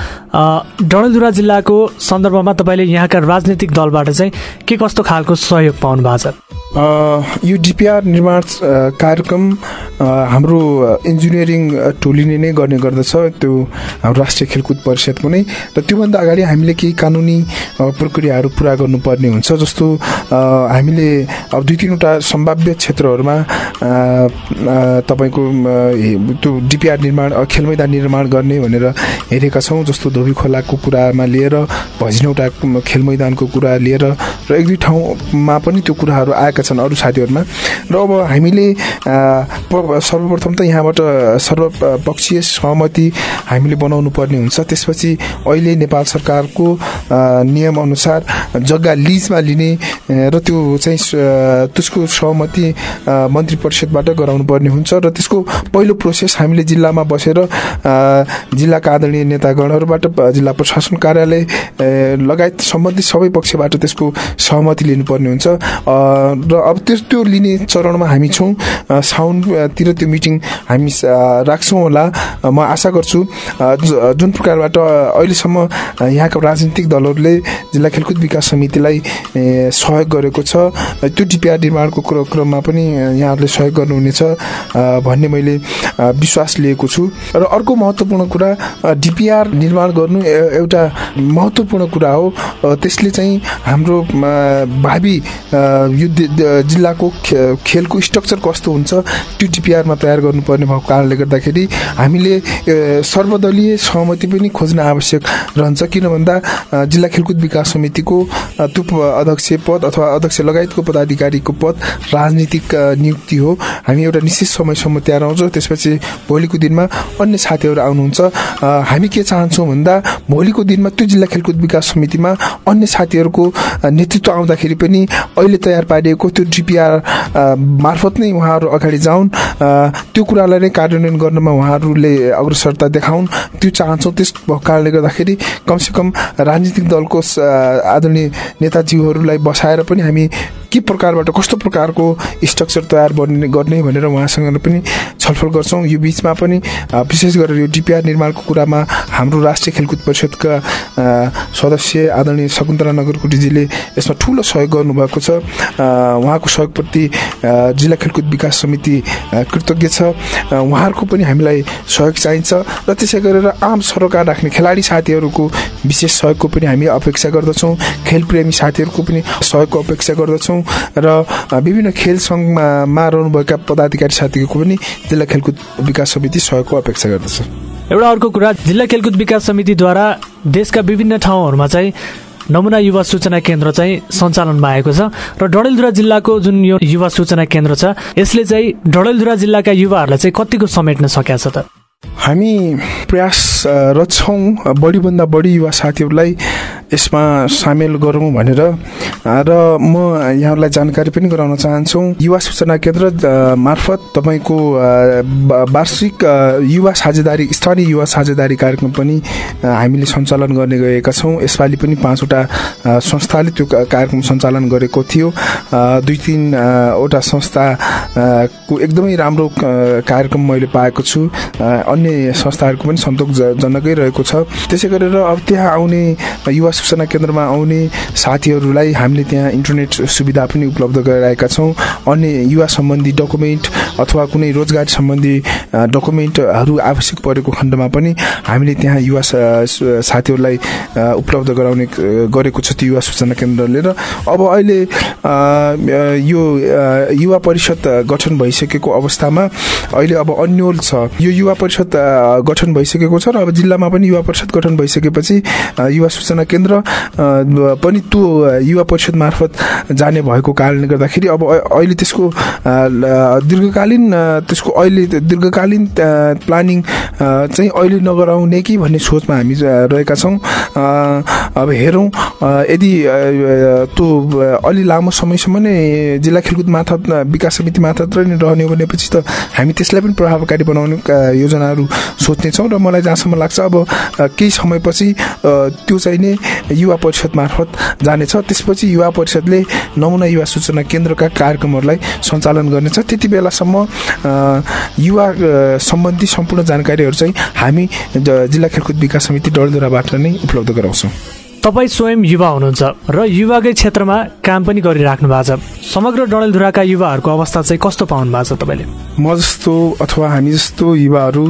डडेलधुरा जिल्लाको सन्दर्भमा तपाईँले यहाँका राजनीतिक दलबाट चाहिँ के कस्तो खालको सहयोग पाउनु भएको छ? यो डिपिआर निर्माण कार्यक्रम हाम्रो इन्जिनियरिङ टोलीले नै गर्ने गर्दछ त्यो हाम्रो राष्ट्रिय खेलकुद परिषदको नै। र त्योभन्दा अगाडि हामीले केही कानुनी प्रक्रियाहरू पुरा गर्नुपर्ने हुन्छ जस्तो हामीले अब दुई तिनवटा सम्भाव्य क्षेत्रहरूमा तपाईँको त्यो डिपिआर निर्माण खेल मैदान निर्माण गर्ने भनेर हेरेका छौँ जस्तो धोबी खोलाको कुरामा लिएर भजिनौटा खेल मैदानको कुरा लिएर र एक दुई ठाउँमा पनि त्यो कुराहरू आएका छन् अरू साथीहरूमा। र अब हामीले सर्वप्रथम त यहाँबाट सर्वपक्षीय सहमति हामीले बनाउनु पर्ने हुन्छ। त्यसपछि अहिले नेपाल सरकारको नियमअनुसार जग्गा लिजमा लिने र त्यो चाहिँ त्यसको सहमति मन्त्री परिषदबाट गराउनु पर्ने हुन्छ। र त्यसको पहिलो प्रोसेस हामीले जिल्लामा बसेर जिल्लाका आदरणीय नेतागणहरूबाट जिल्ला प्रशासन कार्यालय लगायत सम्बन्धित सबै पक्षबाट त्यसको सहमति लिनुपर्ने हुन्छ। र र अब त्यो लिने चरणमा हामी छौँ। साउनतिर त्यो मिटिङ हामी राख्छौँ होला। म आशा गर्छु जुन प्रकारबाट अहिलेसम्म यहाँका राजनीतिक दलहरूले जिल्ला खेलकुद विकास समितिलाई सहयोग गरेको छ त्यो डिपिआर निर्माणको क्रममा पनि यहाँहरूले सहयोग गर्नुहुनेछ भन्ने मैले विश्वास लिएको छु। र अर्को महत्त्वपूर्ण कुरा डिपिआर निर्माण गर्नु एउटा महत्त्वपूर्ण कुरा हो। त्यसले चाहिँ हाम्रो भावी युद्ध जिल्लाको खेलको स्ट्रक्चर कस्तो हुन्छ त्यो डिपिआरमा तयार गर्नुपर्ने भएको कारणले गर्दाखेरि हामीले सर्वदलीय सहमति पनि खोज्न आवश्यक रहन्छ। किन भन्दा जिल्ला खेलकुद विकास समितिको त्यो अध्यक्ष पद अथवा अध्यक्ष लगायतको पदाधिकारीको पद राजनीतिक नियुक्ति हो। हामी एउटा निश्चित समयसम्म तयार आउँछौँ त्यसपछि भोलिको दिनमा अन्य साथीहरू आउनुहुन्छ। हामी के चाहन्छौँ भन्दा भोलिको दिनमा त्यो जिल्ला खेलकुद विकास समितिमा अन्य साथीहरूको नेतृत्व आउँदाखेरि पनि अहिले तयार पारिएको त्यो डिपिआर मार्फत नै उहाँहरू अगाडि जाउन्। त्यो कुरालाई नै कार्यान्वयन गर्नमा उहाँहरूले अग्रसरता देखाउन्। त्यो चाहन्छौँ त्यस कारणले गर्दाखेरि कमसेकम राजनीतिक दलको आदरणीय नेताजीहरूलाई बसाएर पनि हामी के प्रकारबाट कस्तो प्रकारको स्ट्रक्चर तयार गर्ने भनेर उहाँसँग पनि छलफल गर्छौँ। यो बिचमा पनि विशेष गरेर यो डिपिआर निर्माणको कुरामा हाम्रो राष्ट्रिय खेलकुद परिषदका सदस्य आदरणीय शकुन्तला नगरकोटीजीले यसमा ठुलो सहयोग गर्नुभएको छ। उहाँको सहयोगप्रति जिल्ला खेलकुद विकास समिति कृतज्ञ छ। उहाँहरूको पनि हामीलाई सहयोग चाहिन्छ र त्यसै गरेर आम सरोकार राख्ने खेलाडी साथीहरूको विशेष सहयोगको पनि हामी अपेक्षा गर्दछौँ। खेलप्रेमी साथीहरूको पनि सहयोगको अपेक्षा गर्दछौँ। र विभिन्न खेल सङ्घमा रहनुभएका पदाधिकारी साथीहरूको पनि जिल्ला खेलकुद विकास समिति सहयोगको अपेक्षा गर्दछ। एउटा अर्को कुरा जिल्ला खेलकुद विकास समितिद्वारा देशका विभिन्न ठाउँहरूमा चाहिँ नमुना युवा सूचना केन्द्र चाहिँ सञ्चालनमा आएको छ र डडेलधुरा जिल्लाको जुन यो युवा सूचना केन्द्र छ यसले चाहिँ डडेलधुरा जिल्लाका युवाहरूलाई चाहिँ कतिको समेट्न सकेका छ त? हामी प्रयासरत छौँ बढीभन्दा बढी युवा साथीहरूलाई यसमा सामेल गरौँ भनेर र म यहाँहरूलाई जानकारी पनि गराउन चाहन्छौँ। युवा सूचना केन्द्र मार्फत तपाईँको वार्षिक युवा साझेदारी स्थानीय युवा साझेदारी कार्यक्रम पनि हामीले सञ्चालन गर्ने गएका छौँ। यसपालि पनि पाँचवटा संस्थाले त्यो कार्यक्रम सञ्चालन गरेको थियो। दुई तिनवटा संस्थाको एकदमै राम्रो कार्यक्रम मैले पाएको छु। अन्य संस्थाहरूको पनि सन्तोषजनकै रहेको छ। त्यसै गरेर अब त्यहाँ आउने युवा सूचना केन्द्रमा आउने साथीहरूलाई हामीले त्यहाँ इन्टरनेट सुविधा पनि उपलब्ध गराएका छौँ। अन्य युवा सम्बन्धी डकुमेन्ट अथवा कुनै रोजगार सम्बन्धी डकुमेन्टहरू आवश्यक परेको खण्डमा पनि हामीले त्यहाँ युवा साथीहरूलाई उपलब्ध गराउने गरेको छ त्यो युवा सूचना केन्द्रले र अब अहिले यो युवा परिषद गठन भइसकेको अवस्थामा अहिले अब अन्यल छ। यो युवा परिषद गठन भइसकेको छ र अब जिल्लामा पनि युवा परिषद गठन भइसकेपछि युवा सूचना केन्द्र पनि त्यो युवा परिषद मार्फत जाने भएको कारणले गर्दाखेरि अब अहिले त्यसको दीर्घकालीन त्यसको अहिले दीर्घकालीन प्लानिङ चाहिँ अहिले नगराउने कि भन्ने सोचमा हामी रहेका छौँ। अब हेरौँ यदि त्यो अलि लामो समयसम्म नै जिल्ला खेलकुद माथा विकास समिति मात्र नै रहने भनेपछि त हामी त्यसलाई पनि प्रभावकारी बनाउने योजनाहरू सोच्नेछौँ र मलाई जहाँसम्म लाग्छ अब केही समयपछि त्यो चाहिँ नै युवा परिषद मार्फत जानेछ। त्यसपछि युवा परिषदले नमुना युवा सूचना केन्द्रका कार्यक्रमहरूलाई सञ्चालन गर्नेछ। त्यति बेलासम्म युवा सम्बन्धी सम्पूर्ण जानकारीहरू चाहिँ हामी जिल्ला खेलकुद विकास समिति डलधुराबाट नै उपलब्ध गराउँछौँ। तपाईँ स्वयं युवा हुनुहुन्छ र युवाकै क्षेत्रमा काम पनि गरिराख्नु भएको छ। समग्र डडेलधुराका युवाहरूको अवस्था चाहिँ कस्तो पाउनु भएको छ तपाईँले? म जस्तो अथवा हामी जस्तो युवाहरू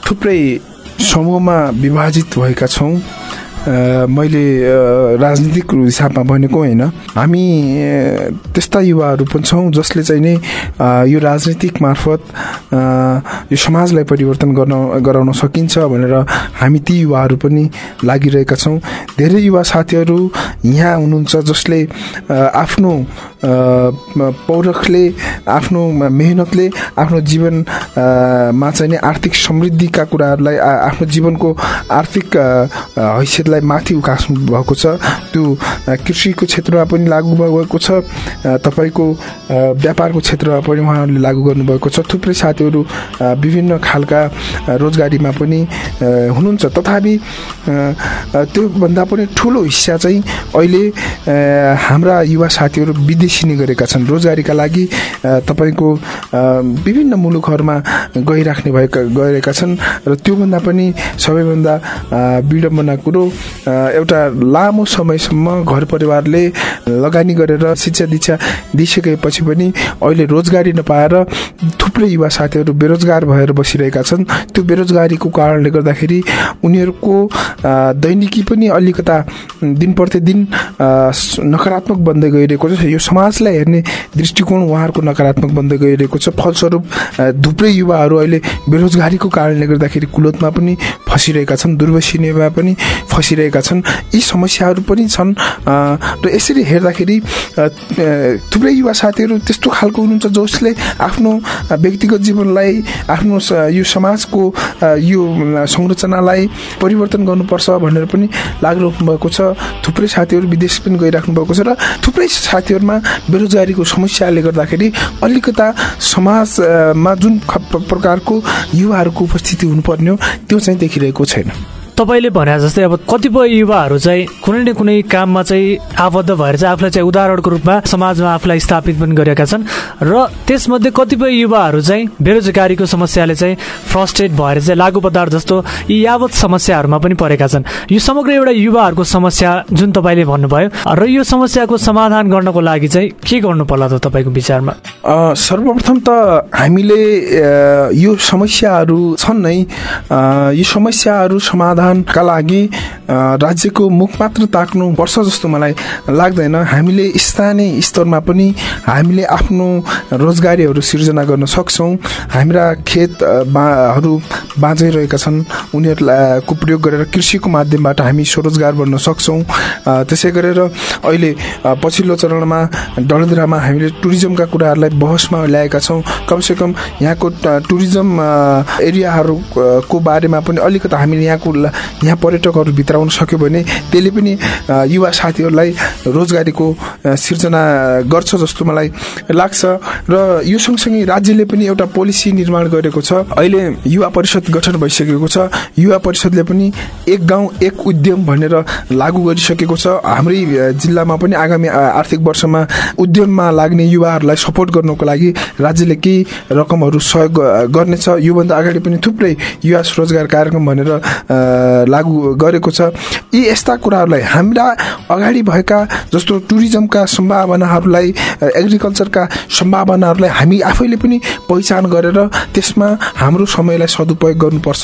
थुप्रै समूहमा विभाजित भएका छौँ। मैले राजनीतिक हिसाबमा भनेको होइन। हामी त्यस्ता युवाहरू पनि छौँ जसले चाहिँ नै यो राजनीतिक मार्फत यो समाजलाई परिवर्तन गर्न गराउन सकिन्छ भनेर हामी ती युवाहरू पनि लागिरहेका छौँ। धेरै युवा साथीहरू यहाँ हुनुहुन्छ जसले आफ्नो पौरखले आफ्नो मेहनतले आफ्नो जीवनमा चाहिँ नि आर्थिक समृद्धिका कुराहरूलाई आफ्नो जीवनको आर्थिक हैसियत यसलाई माथि उकास्नु भएको छ। त्यो कृषिको क्षेत्रमा पनि लागू भएको छ। तपाईँको व्यापारको क्षेत्रमा पनि उहाँहरूले लागू गर्नुभएको छ। थुप्रै साथीहरू विभिन्न खालका रोजगारीमा पनि हुनुहुन्छ। तथापि त्योभन्दा पनि ठुलो हिस्सा चाहिँ अहिले हाम्रा युवा साथीहरू विदेशी नै गरेका छन्। रोजगारीका लागि तपाईँको विभिन्न मुलुकहरूमा गइराख्ने भएका गइरहेका छन् र त्योभन्दा पनि सबैभन्दा विडम्बना कुरो एउटा लामो समयसम्म घर परिवारले लगानी गरेर शिक्षा दीक्षा दिइसकेपछि पनि अहिले रोजगारी नपाएर थुप्रै युवा साथीहरू बेरोजगार भएर बसिरहेका छन्। त्यो बेरोजगारीको कारणले गर्दाखेरि उनीहरूको दैनिकी पनि अलिकता दिन प्रतिदिन नकारात्मक बन्दै गइरहेको छ। यो समाजलाई हेर्ने दृष्टिकोण उहाँहरूको नकारात्मक बन्दै गइरहेको छ। फलस्वरूप थुप्रै युवाहरू अहिले बेरोजगारीको कारणले गर्दाखेरि कुलोतमा पनि फसिरहेका छन्। दुर्वसिनेमा पनि फसिरहेका छन्। यी समस्याहरू पनि छन् र यसरी हेर्दाखेरि थुप्रै युवा साथीहरू त्यस्तो खालको हुनुहुन्छ जसले आफ्नो व्यक्तिगत जीवनलाई आफ्नो यो समाजको यो संरचनालाई परिवर्तन गर्नुपर्छ भनेर पनि लागिरहनु भएको छ। थुप्रै साथीहरू विदेश पनि गइराख्नु भएको छ र थुप्रै साथीहरूमा बेरोजगारीको समस्याले गर्दाखेरि अलिकता समाजमा जुन प्रकारको युवाहरूको उपस्थिति हुनुपर्ने हो त्यो चाहिँ देखिरहेको छैन। तपाईँले भने जस्तै अब कतिपय युवाहरू चाहिँ कुनै न कुनै काममा चाहिँ आबद्ध भएर चाहिँ आफूलाई चाहिँ उदाहरणको रूपमा समाजमा आफूलाई स्थापित पनि गरेका छन् र त्यसमध्ये कतिपय युवाहरू चाहिँ बेरोजगारीको समस्याले चाहिँ फ्रस्ट्रेट भएर चाहिँ लागु पदार्थ जस्तो यी यावत समस्याहरूमा पनि परेका छन्। यो समग्र एउटा युवाहरूको समस्या जुन तपाईँले भन्नुभयो र यो समस्याको समाधान गर्नको लागि चाहिँ के गर्नु पर्ला त तपाईँको विचारमा? सर्वप्रथम त हामीले यो समस्याहरू छन् नै। यो समस्याहरू समाधान समाधानका लागि राज्यको मुख मात्र ताक्नु पर्छ जस्तो मलाई लाग्दैन। हामीले स्थानीय स्तरमा पनि हामीले आफ्नो रोजगारीहरू सिर्जना गर्न सक्छौँ। हाम्रा खेतहरू बाँझिरहेका छन्। उनीहरूलाई प्रयोग गरेर कृषिको माध्यमबाट हामी स्वरोजगार बन्न सक्छौँ। त्यसै गरेर अहिले पछिल्लो चरणमा डलधुरामा हामीले टुरिज्मका कुराहरूलाई बहसमा ल्याएका छौँ। कमसेकम यहाँको टुरिज्म एरियाहरूको बारेमा पनि अलिकति हामीले यहाँको यहाँ पर्यटकहरू भित्र आउन सक्यो भने त्यसले पनि युवा साथीहरूलाई रोजगारीको सिर्जना गर्छ जस्तो मलाई लाग्छ। र यो सँगसँगै राज्यले पनि एउटा पोलिसी निर्माण गरेको छ। अहिले युवा परिषद गठन भइसकेको छ। युवा परिषदले पनि एक गाउँ एक उद्यम भनेर लागू गरिसकेको छ। हाम्रै जिल्लामा पनि आगामी आर्थिक वर्षमा उद्यममा लाग्ने युवाहरूलाई सपोर्ट गर्नको लागि राज्यले केही रकमहरू सहयोग गर्नेछ। योभन्दा अगाडि पनि थुप्रै युवा रोजगार कार्यक्रम भनेर लागू गरेको छ। यी यस्ता कुराहरूलाई हाम्रा अगाडि भएका जस्तो टुरिज्मका सम्भावनाहरूलाई एग्रिकल्चरका सम्भावनाहरूलाई हामी आफैले पनि पहिचान गरेर त्यसमा हाम्रो समयलाई सदुपयोग गर्नुपर्छ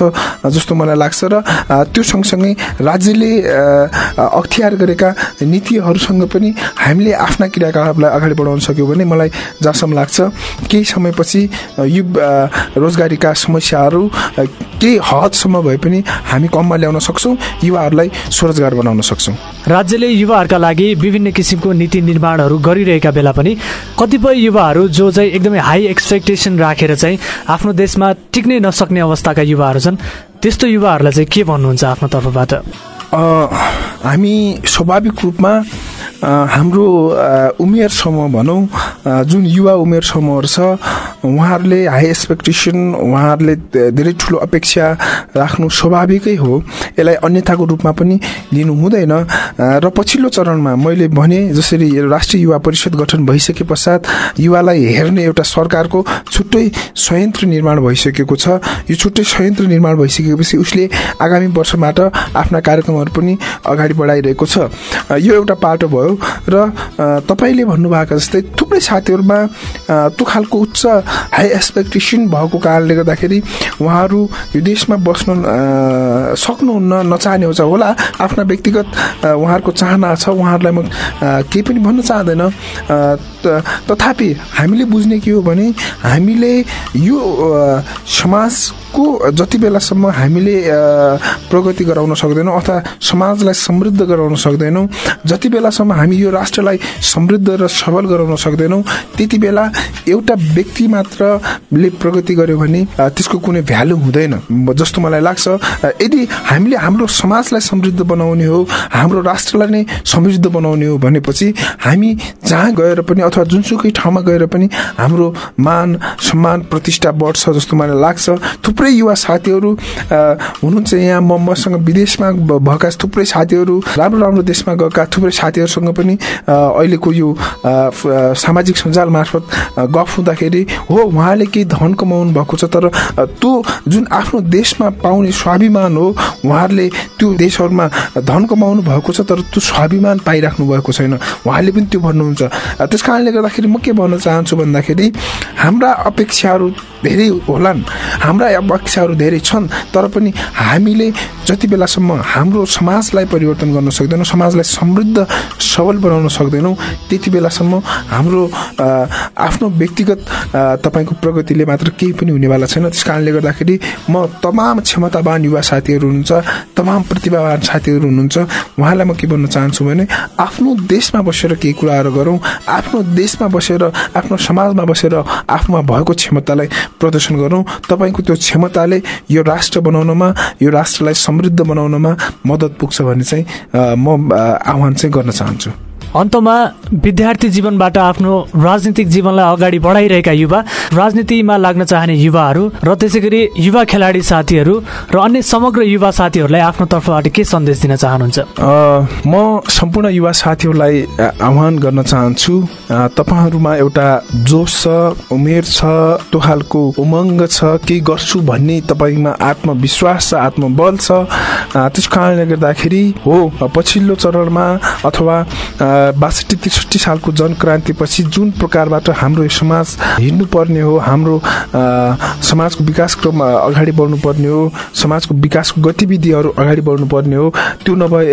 जस्तो मलाई लाग्छ र त्यो सँगसँगै राज्यले अख्तियार गरेका नीतिहरूसँग पनि हामीले आफ्ना क्रियाकलापलाई अगाडि बढाउन सक्यौँ भने मलाई जहाँसम्म लाग्छ। केही समयपछि यो रोजगारीका समस्याहरू केही हदसम्म भए पनि हामी कममा ल्याउन सक्छौँ युवाहरूलाई स्वरोजगार बनाउन सक्छौँ। राज्यले युवाहरूका लागि विभिन्न किसिमको नीति निर्माणहरू गरिरहेका बेला पनि कतिपय युवाहरू जो चाहिँ एकदमै हाई एक्सपेक्टेसन राखेर चाहिँ आफ्नो देशमा टिक्नै नसक्ने अवस्थाका युवाहरू छन् त्यस्तो युवाहरूलाई चाहिँ के भन्नुहुन्छ आफ्नो तर्फबाट? हामी स्वाभाविक रूपमा हाम्रो उमेर समूह भनौँ जुन युवा उमेर समूहहरू छ उहाँहरूले हाई एक्सपेक्टेसन उहाँहरूले धेरै ठुलो अपेक्षा राख्नु स्वाभाविकै हो। यसलाई अन्यथाको रूपमा पनि लिनु हुँदैन। र पछिल्लो चरणमा मैले भने जसरी राष्ट्रिय युवा परिषद गठन भइसके पश्चात युवालाई हेर्ने एउटा सरकारको छुट्टै संयन्त्र निर्माण भइसकेको छ। यो छुट्टै संयन्त्र निर्माण भइसकेपछि उसले आगामी वर्षबाट आफ्ना कार्यक्रमहरू पनि अगाडि बढाइरहेको छ। यो एउटा पाटो भयो र तपाईँले भन्नुभएको जस्तै थुप्रै साथीहरूमा त्यो खालको उच्च हाई एक्सपेक्टेसन भएको कारणले गर्दाखेरि उहाँहरू यो देशमा बस्न सक्नुहुन्न नचाहने हुन्छ होला। आफ्ना व्यक्तिगत उहाँहरूको चाहना छ उहाँहरूलाई म केही पनि भन्न चाहँदैन। तथापि हामीले बुझ्ने के हो भने हामीले यो समाजको जति बेलासम्म हामीले प्रगति गराउन सक्दैनौँ अथवा समाजलाई समृद्ध गराउन सक्दैनौँ। जति बेलासम्म हामी यो राष्ट्रलाई समृद्ध र सबल गराउन सक्दैनौँ त्यति बेला एउटा व्यक्ति मात्रले प्रगति गर्यो भने त्यसको कुनै भ्यालु हुँदैन। जस्तो मलाई लाग्छ यदि हामीले हाम्रो समाजलाई समृद्ध बनाउने हो हाम्रो राष्ट्रलाई नै समृद्ध बनाउने हो भनेपछि हामी जहाँ गएर पनि अथवा जुनसुकै ठाउँमा गएर पनि हाम्रो मान सम्मान प्रतिष्ठा बढ्छ जस्तो मलाई लाग्छ थुप्रै युवा साथीहरू हुनुहुन्छ यहाँ म मसँग विदेशमा भएका थुप्रै साथीहरू राम्रो राम्रो देशमा गएका थुप्रै साथीहरूसँग पनि अहिलेको यो सामाजिक सञ्जाल मार्फत गफ हुँदाखेरि हो उहाँले केही धन कमाउनु भएको छ तर त्यो जुन आफ्नो देशमा पाउने स्वाभिमान हो उहाँहरूले त्यो देशहरूमा धन कमाउनु भएको छ तर त्यो स्वाभिमान पाइराख्नु भएको छैन। उहाँले पनि त्यो भन्नुहुन्छ। त्यस कारणले गर्दाखेरि म के भन्न चाहन्छु भन्दाखेरि हाम्रा अपेक्षाहरू धेरै होलान्। हाम्रा अपेक्षाहरू धेरै छन् तर पनि हामीले जति बेलासम्म हाम्रो समाजलाई परिवर्तन गर्न सक्दैनौँ समाजलाई समृद्ध सबल बनाउन सक्दैनौँ त्यति बेलासम्म हाम्रो आफ्नो व्यक्तिगत तपाईँको प्रगतिले मात्र केही पनि हुनेवाला छैन। त्यस कारणले गर्दाखेरि म तमाम क्षमतावान युवा साथीहरू हुनुहुन्छ तमाम प्रतिभावान साथीहरू हुनुहुन्छ। उहाँलाई म के भन्न चाहन्छु भने आफ्नो देशमा बसेर केही कुराहरू गरौँ आफ्नो देशमा बसेर आफ्नो समाजमा बसेर आफूमा भएको क्षमतालाई प्रदर्शन गरौँ। तपाईँको त्यो क्षमताले यो राष्ट्र बनाउनमा यो राष्ट्रलाई समृद्ध बनाउनमा मद्दत पुग्छ भन्ने चाहिँ म आह्वान चाहिँ गर्न चाहन्छु। अन्तमा विद्यार्थी जीवनबाट आफ्नो राजनीतिक जीवनलाई अगाडि बढाइरहेका युवा राजनीतिमा लाग्न चाहने युवाहरू र त्यसै गरी युवा खेलाडी साथीहरू र अन्य समग्र युवा साथीहरूलाई आफ्नो तर्फबाट के सन्देश दिन चाहनुहुन्छ? म सम्पूर्ण युवा साथीहरूलाई आह्वान गर्न चाहन्छु तपाईँहरूमा एउटा जोस छ उमेर छ त्यो खालको उमङ्ग छ केही गर्छु भन्ने तपाईँमा आत्मविश्वास छ आत्मबल छ। त्यस कारणले गर्दाखेरि हो पछिल्लो चरणमा अथवा बासठी त्रिसठी सालको जनक्रान्तिपछि जुन प्रकारबाट हाम्रो यो समाज हिँड्नुपर्ने हो हाम्रो समाजको विकास क्रम अगाडि बढ्नुपर्ने हो समाजको विकासको गतिविधिहरू अगाडि बढ्नुपर्ने हो त्यो नभए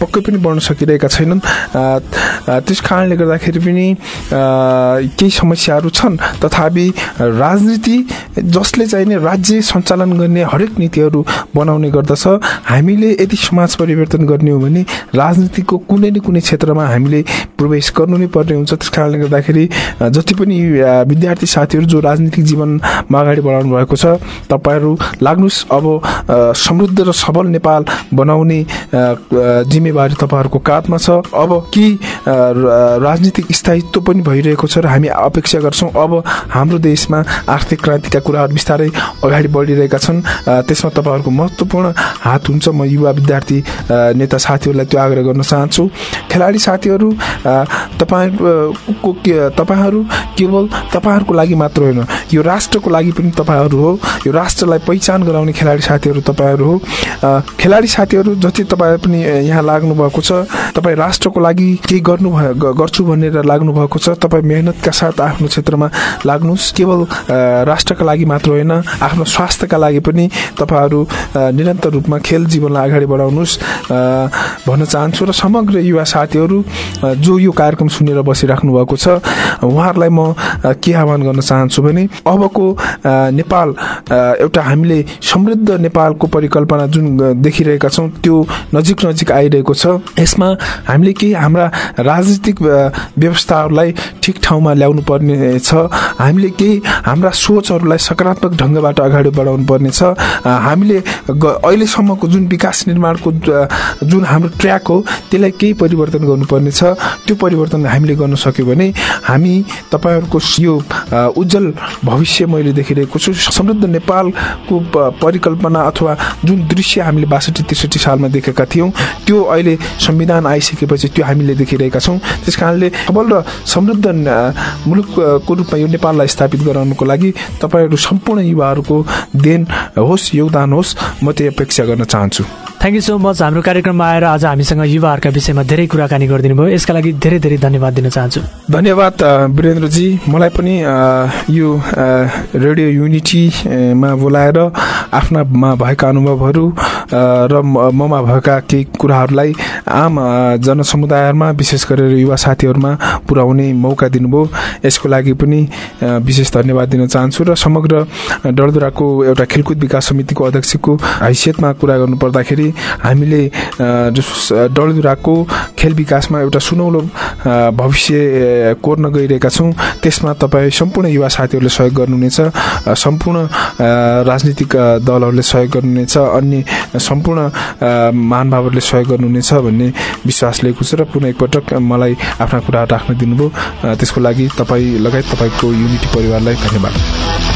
पक्कै पनि बढ्न सकिरहेका छैनन्। त्यस कारणले गर्दाखेरि पनि केही समस्याहरू छन्। तथापि राजनीति जसले चाहिँ नै राज्य सञ्चालन गर्ने हरेक नीतिहरू बनाउने गर्दछ। हामीले यदि समाज परिवर्तन गर्ने हो भने राजनीतिको कुनै न कुनै क्षेत्रमा हामी हामीले प्रवेश गर्नु नै पर्ने हुन्छ। त्यस कारणले गर्दाखेरि जति पनि विद्यार्थी साथीहरू जो राजनीतिक जीवनमा अगाडि बढाउनु भएको छ तपाईँहरू लाग्नुहोस् अब समृद्ध र सबल नेपाल बनाउने जिम्मेवारी तपाईँहरूको काँधमा छ। अब कि राजनीतिक स्थायित्व पनि भइरहेको छ र हामी अपेक्षा गर्छौँ अब हाम्रो देशमा आर्थिक क्रान्तिका कुराहरू बिस्तारै अगाडि बढिरहेका छन्। त्यसमा तपाईँहरूको महत्त्वपूर्ण हात हुन्छ। म युवा विद्यार्थी नेता साथीहरूलाई त्यो आग्रह गर्न चाहन्छु। खेलाडी साथीहरू साथीहरू तपाईँको तपाईँहरू केवल तपाईँहरूको लागि मात्र होइन यो राष्ट्रको लागि पनि तपाईँहरू हो यो राष्ट्रलाई पहिचान गराउने खेलाडी साथीहरू तपाईँहरू हो खेलाडी साथीहरू जति तपाईँ पनि यहाँ लाग्नु भएको छ तपाईँ राष्ट्रको लागि केही गर्नु गर्छु भनेर लाग्नु भएको छ तपाईँ मेहनतका साथ आफ्नो क्षेत्रमा लाग्नुहोस् केवल राष्ट्रका लागि मात्र होइन आफ्नो स्वास्थ्यका लागि पनि तपाईँहरू निरन्तर रूपमा खेल जीवनलाई अगाडि बढाउनुहोस् भन्न चाहन्छु र समग्र युवा साथीहरू जो यो कार्यक्रम सुनेर बसिराख्नु भएको छ उहाँहरूलाई म के आह्वान गर्न चाहन्छु भने अबको नेपाल एउटा हामीले समृद्ध नेपालको परिकल्पना जुन देखिरहेका छौँ त्यो नजिक नजिक आइरहेको छ। यसमा हामीले केही हाम्रा राजनीतिक व्यवस्थाहरूलाई ठिक ठाउँमा ल्याउनु पर्ने छ। हामीले केही हाम्रा सोचहरूलाई सकारात्मक ढङ्गबाट अगाडि बढाउनु पर्ने छ हामीले अहिलेसम्मको जुन विकास निर्माणको जुन हाम्रो ट्र्याक हो त्यसलाई केही परिवर्तन गर्नुपर्ने छ त्यो परिवर्तन हामीले गर्न सक्यो भने हामी तपाईँहरूको यो उज्जवल भविष्य मैले देखिरहेको छु। समृद्ध नेपालको परिकल्पना अथवा जुन दृश्य हामीले बासठी त्रिसठी सालमा देखेका थियौँ त्यो अहिले संविधान आइसकेपछि त्यो हामीले देखिरहेका छौँ। त्यस कारणले सबल र समृद्ध मुलुकको रूपमा यो नेपाललाई स्थापित गराउनको लागि तपाईँहरू सम्पूर्ण युवाहरूको देन होस् योगदान होस् म त्यही अपेक्षा गर्न चाहन्छु। थ्याङ्क यू सो मच हाम्रो कार्यक्रममा आएर आज हामीसँग युवाहरूका विषयमा धेरै कुराकानी गरिदिनु भयो यसका लागि धेरै धेरै धन्यवाद दिन चाहन्छु। धन्यवाद वीरेन्द्रजी। मलाई पनि यो रेडियो युनिटीमा बोलाएर आफ्नामा भएका अनुभवहरू र ममा भएका केही कुराहरूलाई आम जनसमुदायमा विशेष गरेर युवा साथीहरूमा पुर्याउने मौका दिनुभयो। यसको लागि पनि विशेष धन्यवाद दिन चाहन्छु र समग्र डरदुराको एउटा खेलकुद विकास समितिको अध्यक्षको हैसियतमा कुरा गर्नुपर्दाखेरि हामीले डलधुराको खेल विकासमा एउटा सुनौलो भविष्य कोर्न गइरहेका छौँ। त्यसमा तपाईँ सम्पूर्ण युवा साथीहरूले सहयोग गर्नुहुनेछ सम्पूर्ण राजनीतिक दलहरूले सहयोग गर्नुहुनेछ अन्य सम्पूर्ण महानुभावहरूले सहयोग गर्नुहुनेछ भन्ने विश्वास लिएको छु र पुनः एकपटक मलाई आफ्ना कुरा राख्न दिनुभयो। त्यसको लागि तपाईँ लगायत तपाईँको युनिटी परिवारलाई धन्यवाद।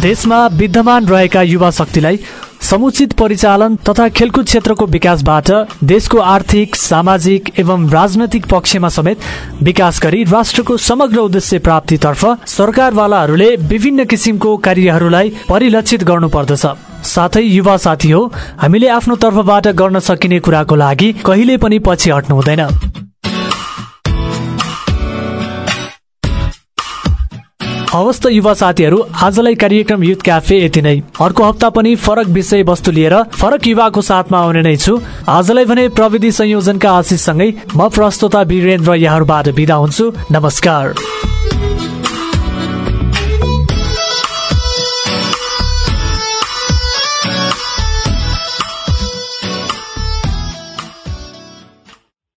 देशमा विद्यमान रहेका युवा शक्तिलाई समुचित परिचालन तथा खेलकुद क्षेत्रको विकासबाट देशको आर्थिक सामाजिक एवं राजनैतिक पक्षमा समेत विकास गरी राष्ट्रको समग्र उद्देश्य प्राप्तितर्फ सरकारवालाहरूले विभिन्न किसिमको कार्यहरूलाई परिलक्षित गर्नुपर्दछ। साथै युवा साथी हो हामीले आफ्नो तर्फबाट गर्न सकिने कुराको लागि कहिले पनि पछि हट्नु हुँदैन हवस् त युवा साथीहरू आजलाई कार्यक्रम युथ क्याफे यति नै। अर्को हप्ता पनि फरक विषय वस्तु लिएर फरक युवाको साथमा आउने नै छु। आजलाई भने प्रविधि संयोजनका आशिषसँगै म प्रस्तोता वीरेन्द्र यहाँहरूबाट बिदा हुन्छु। नमस्कार।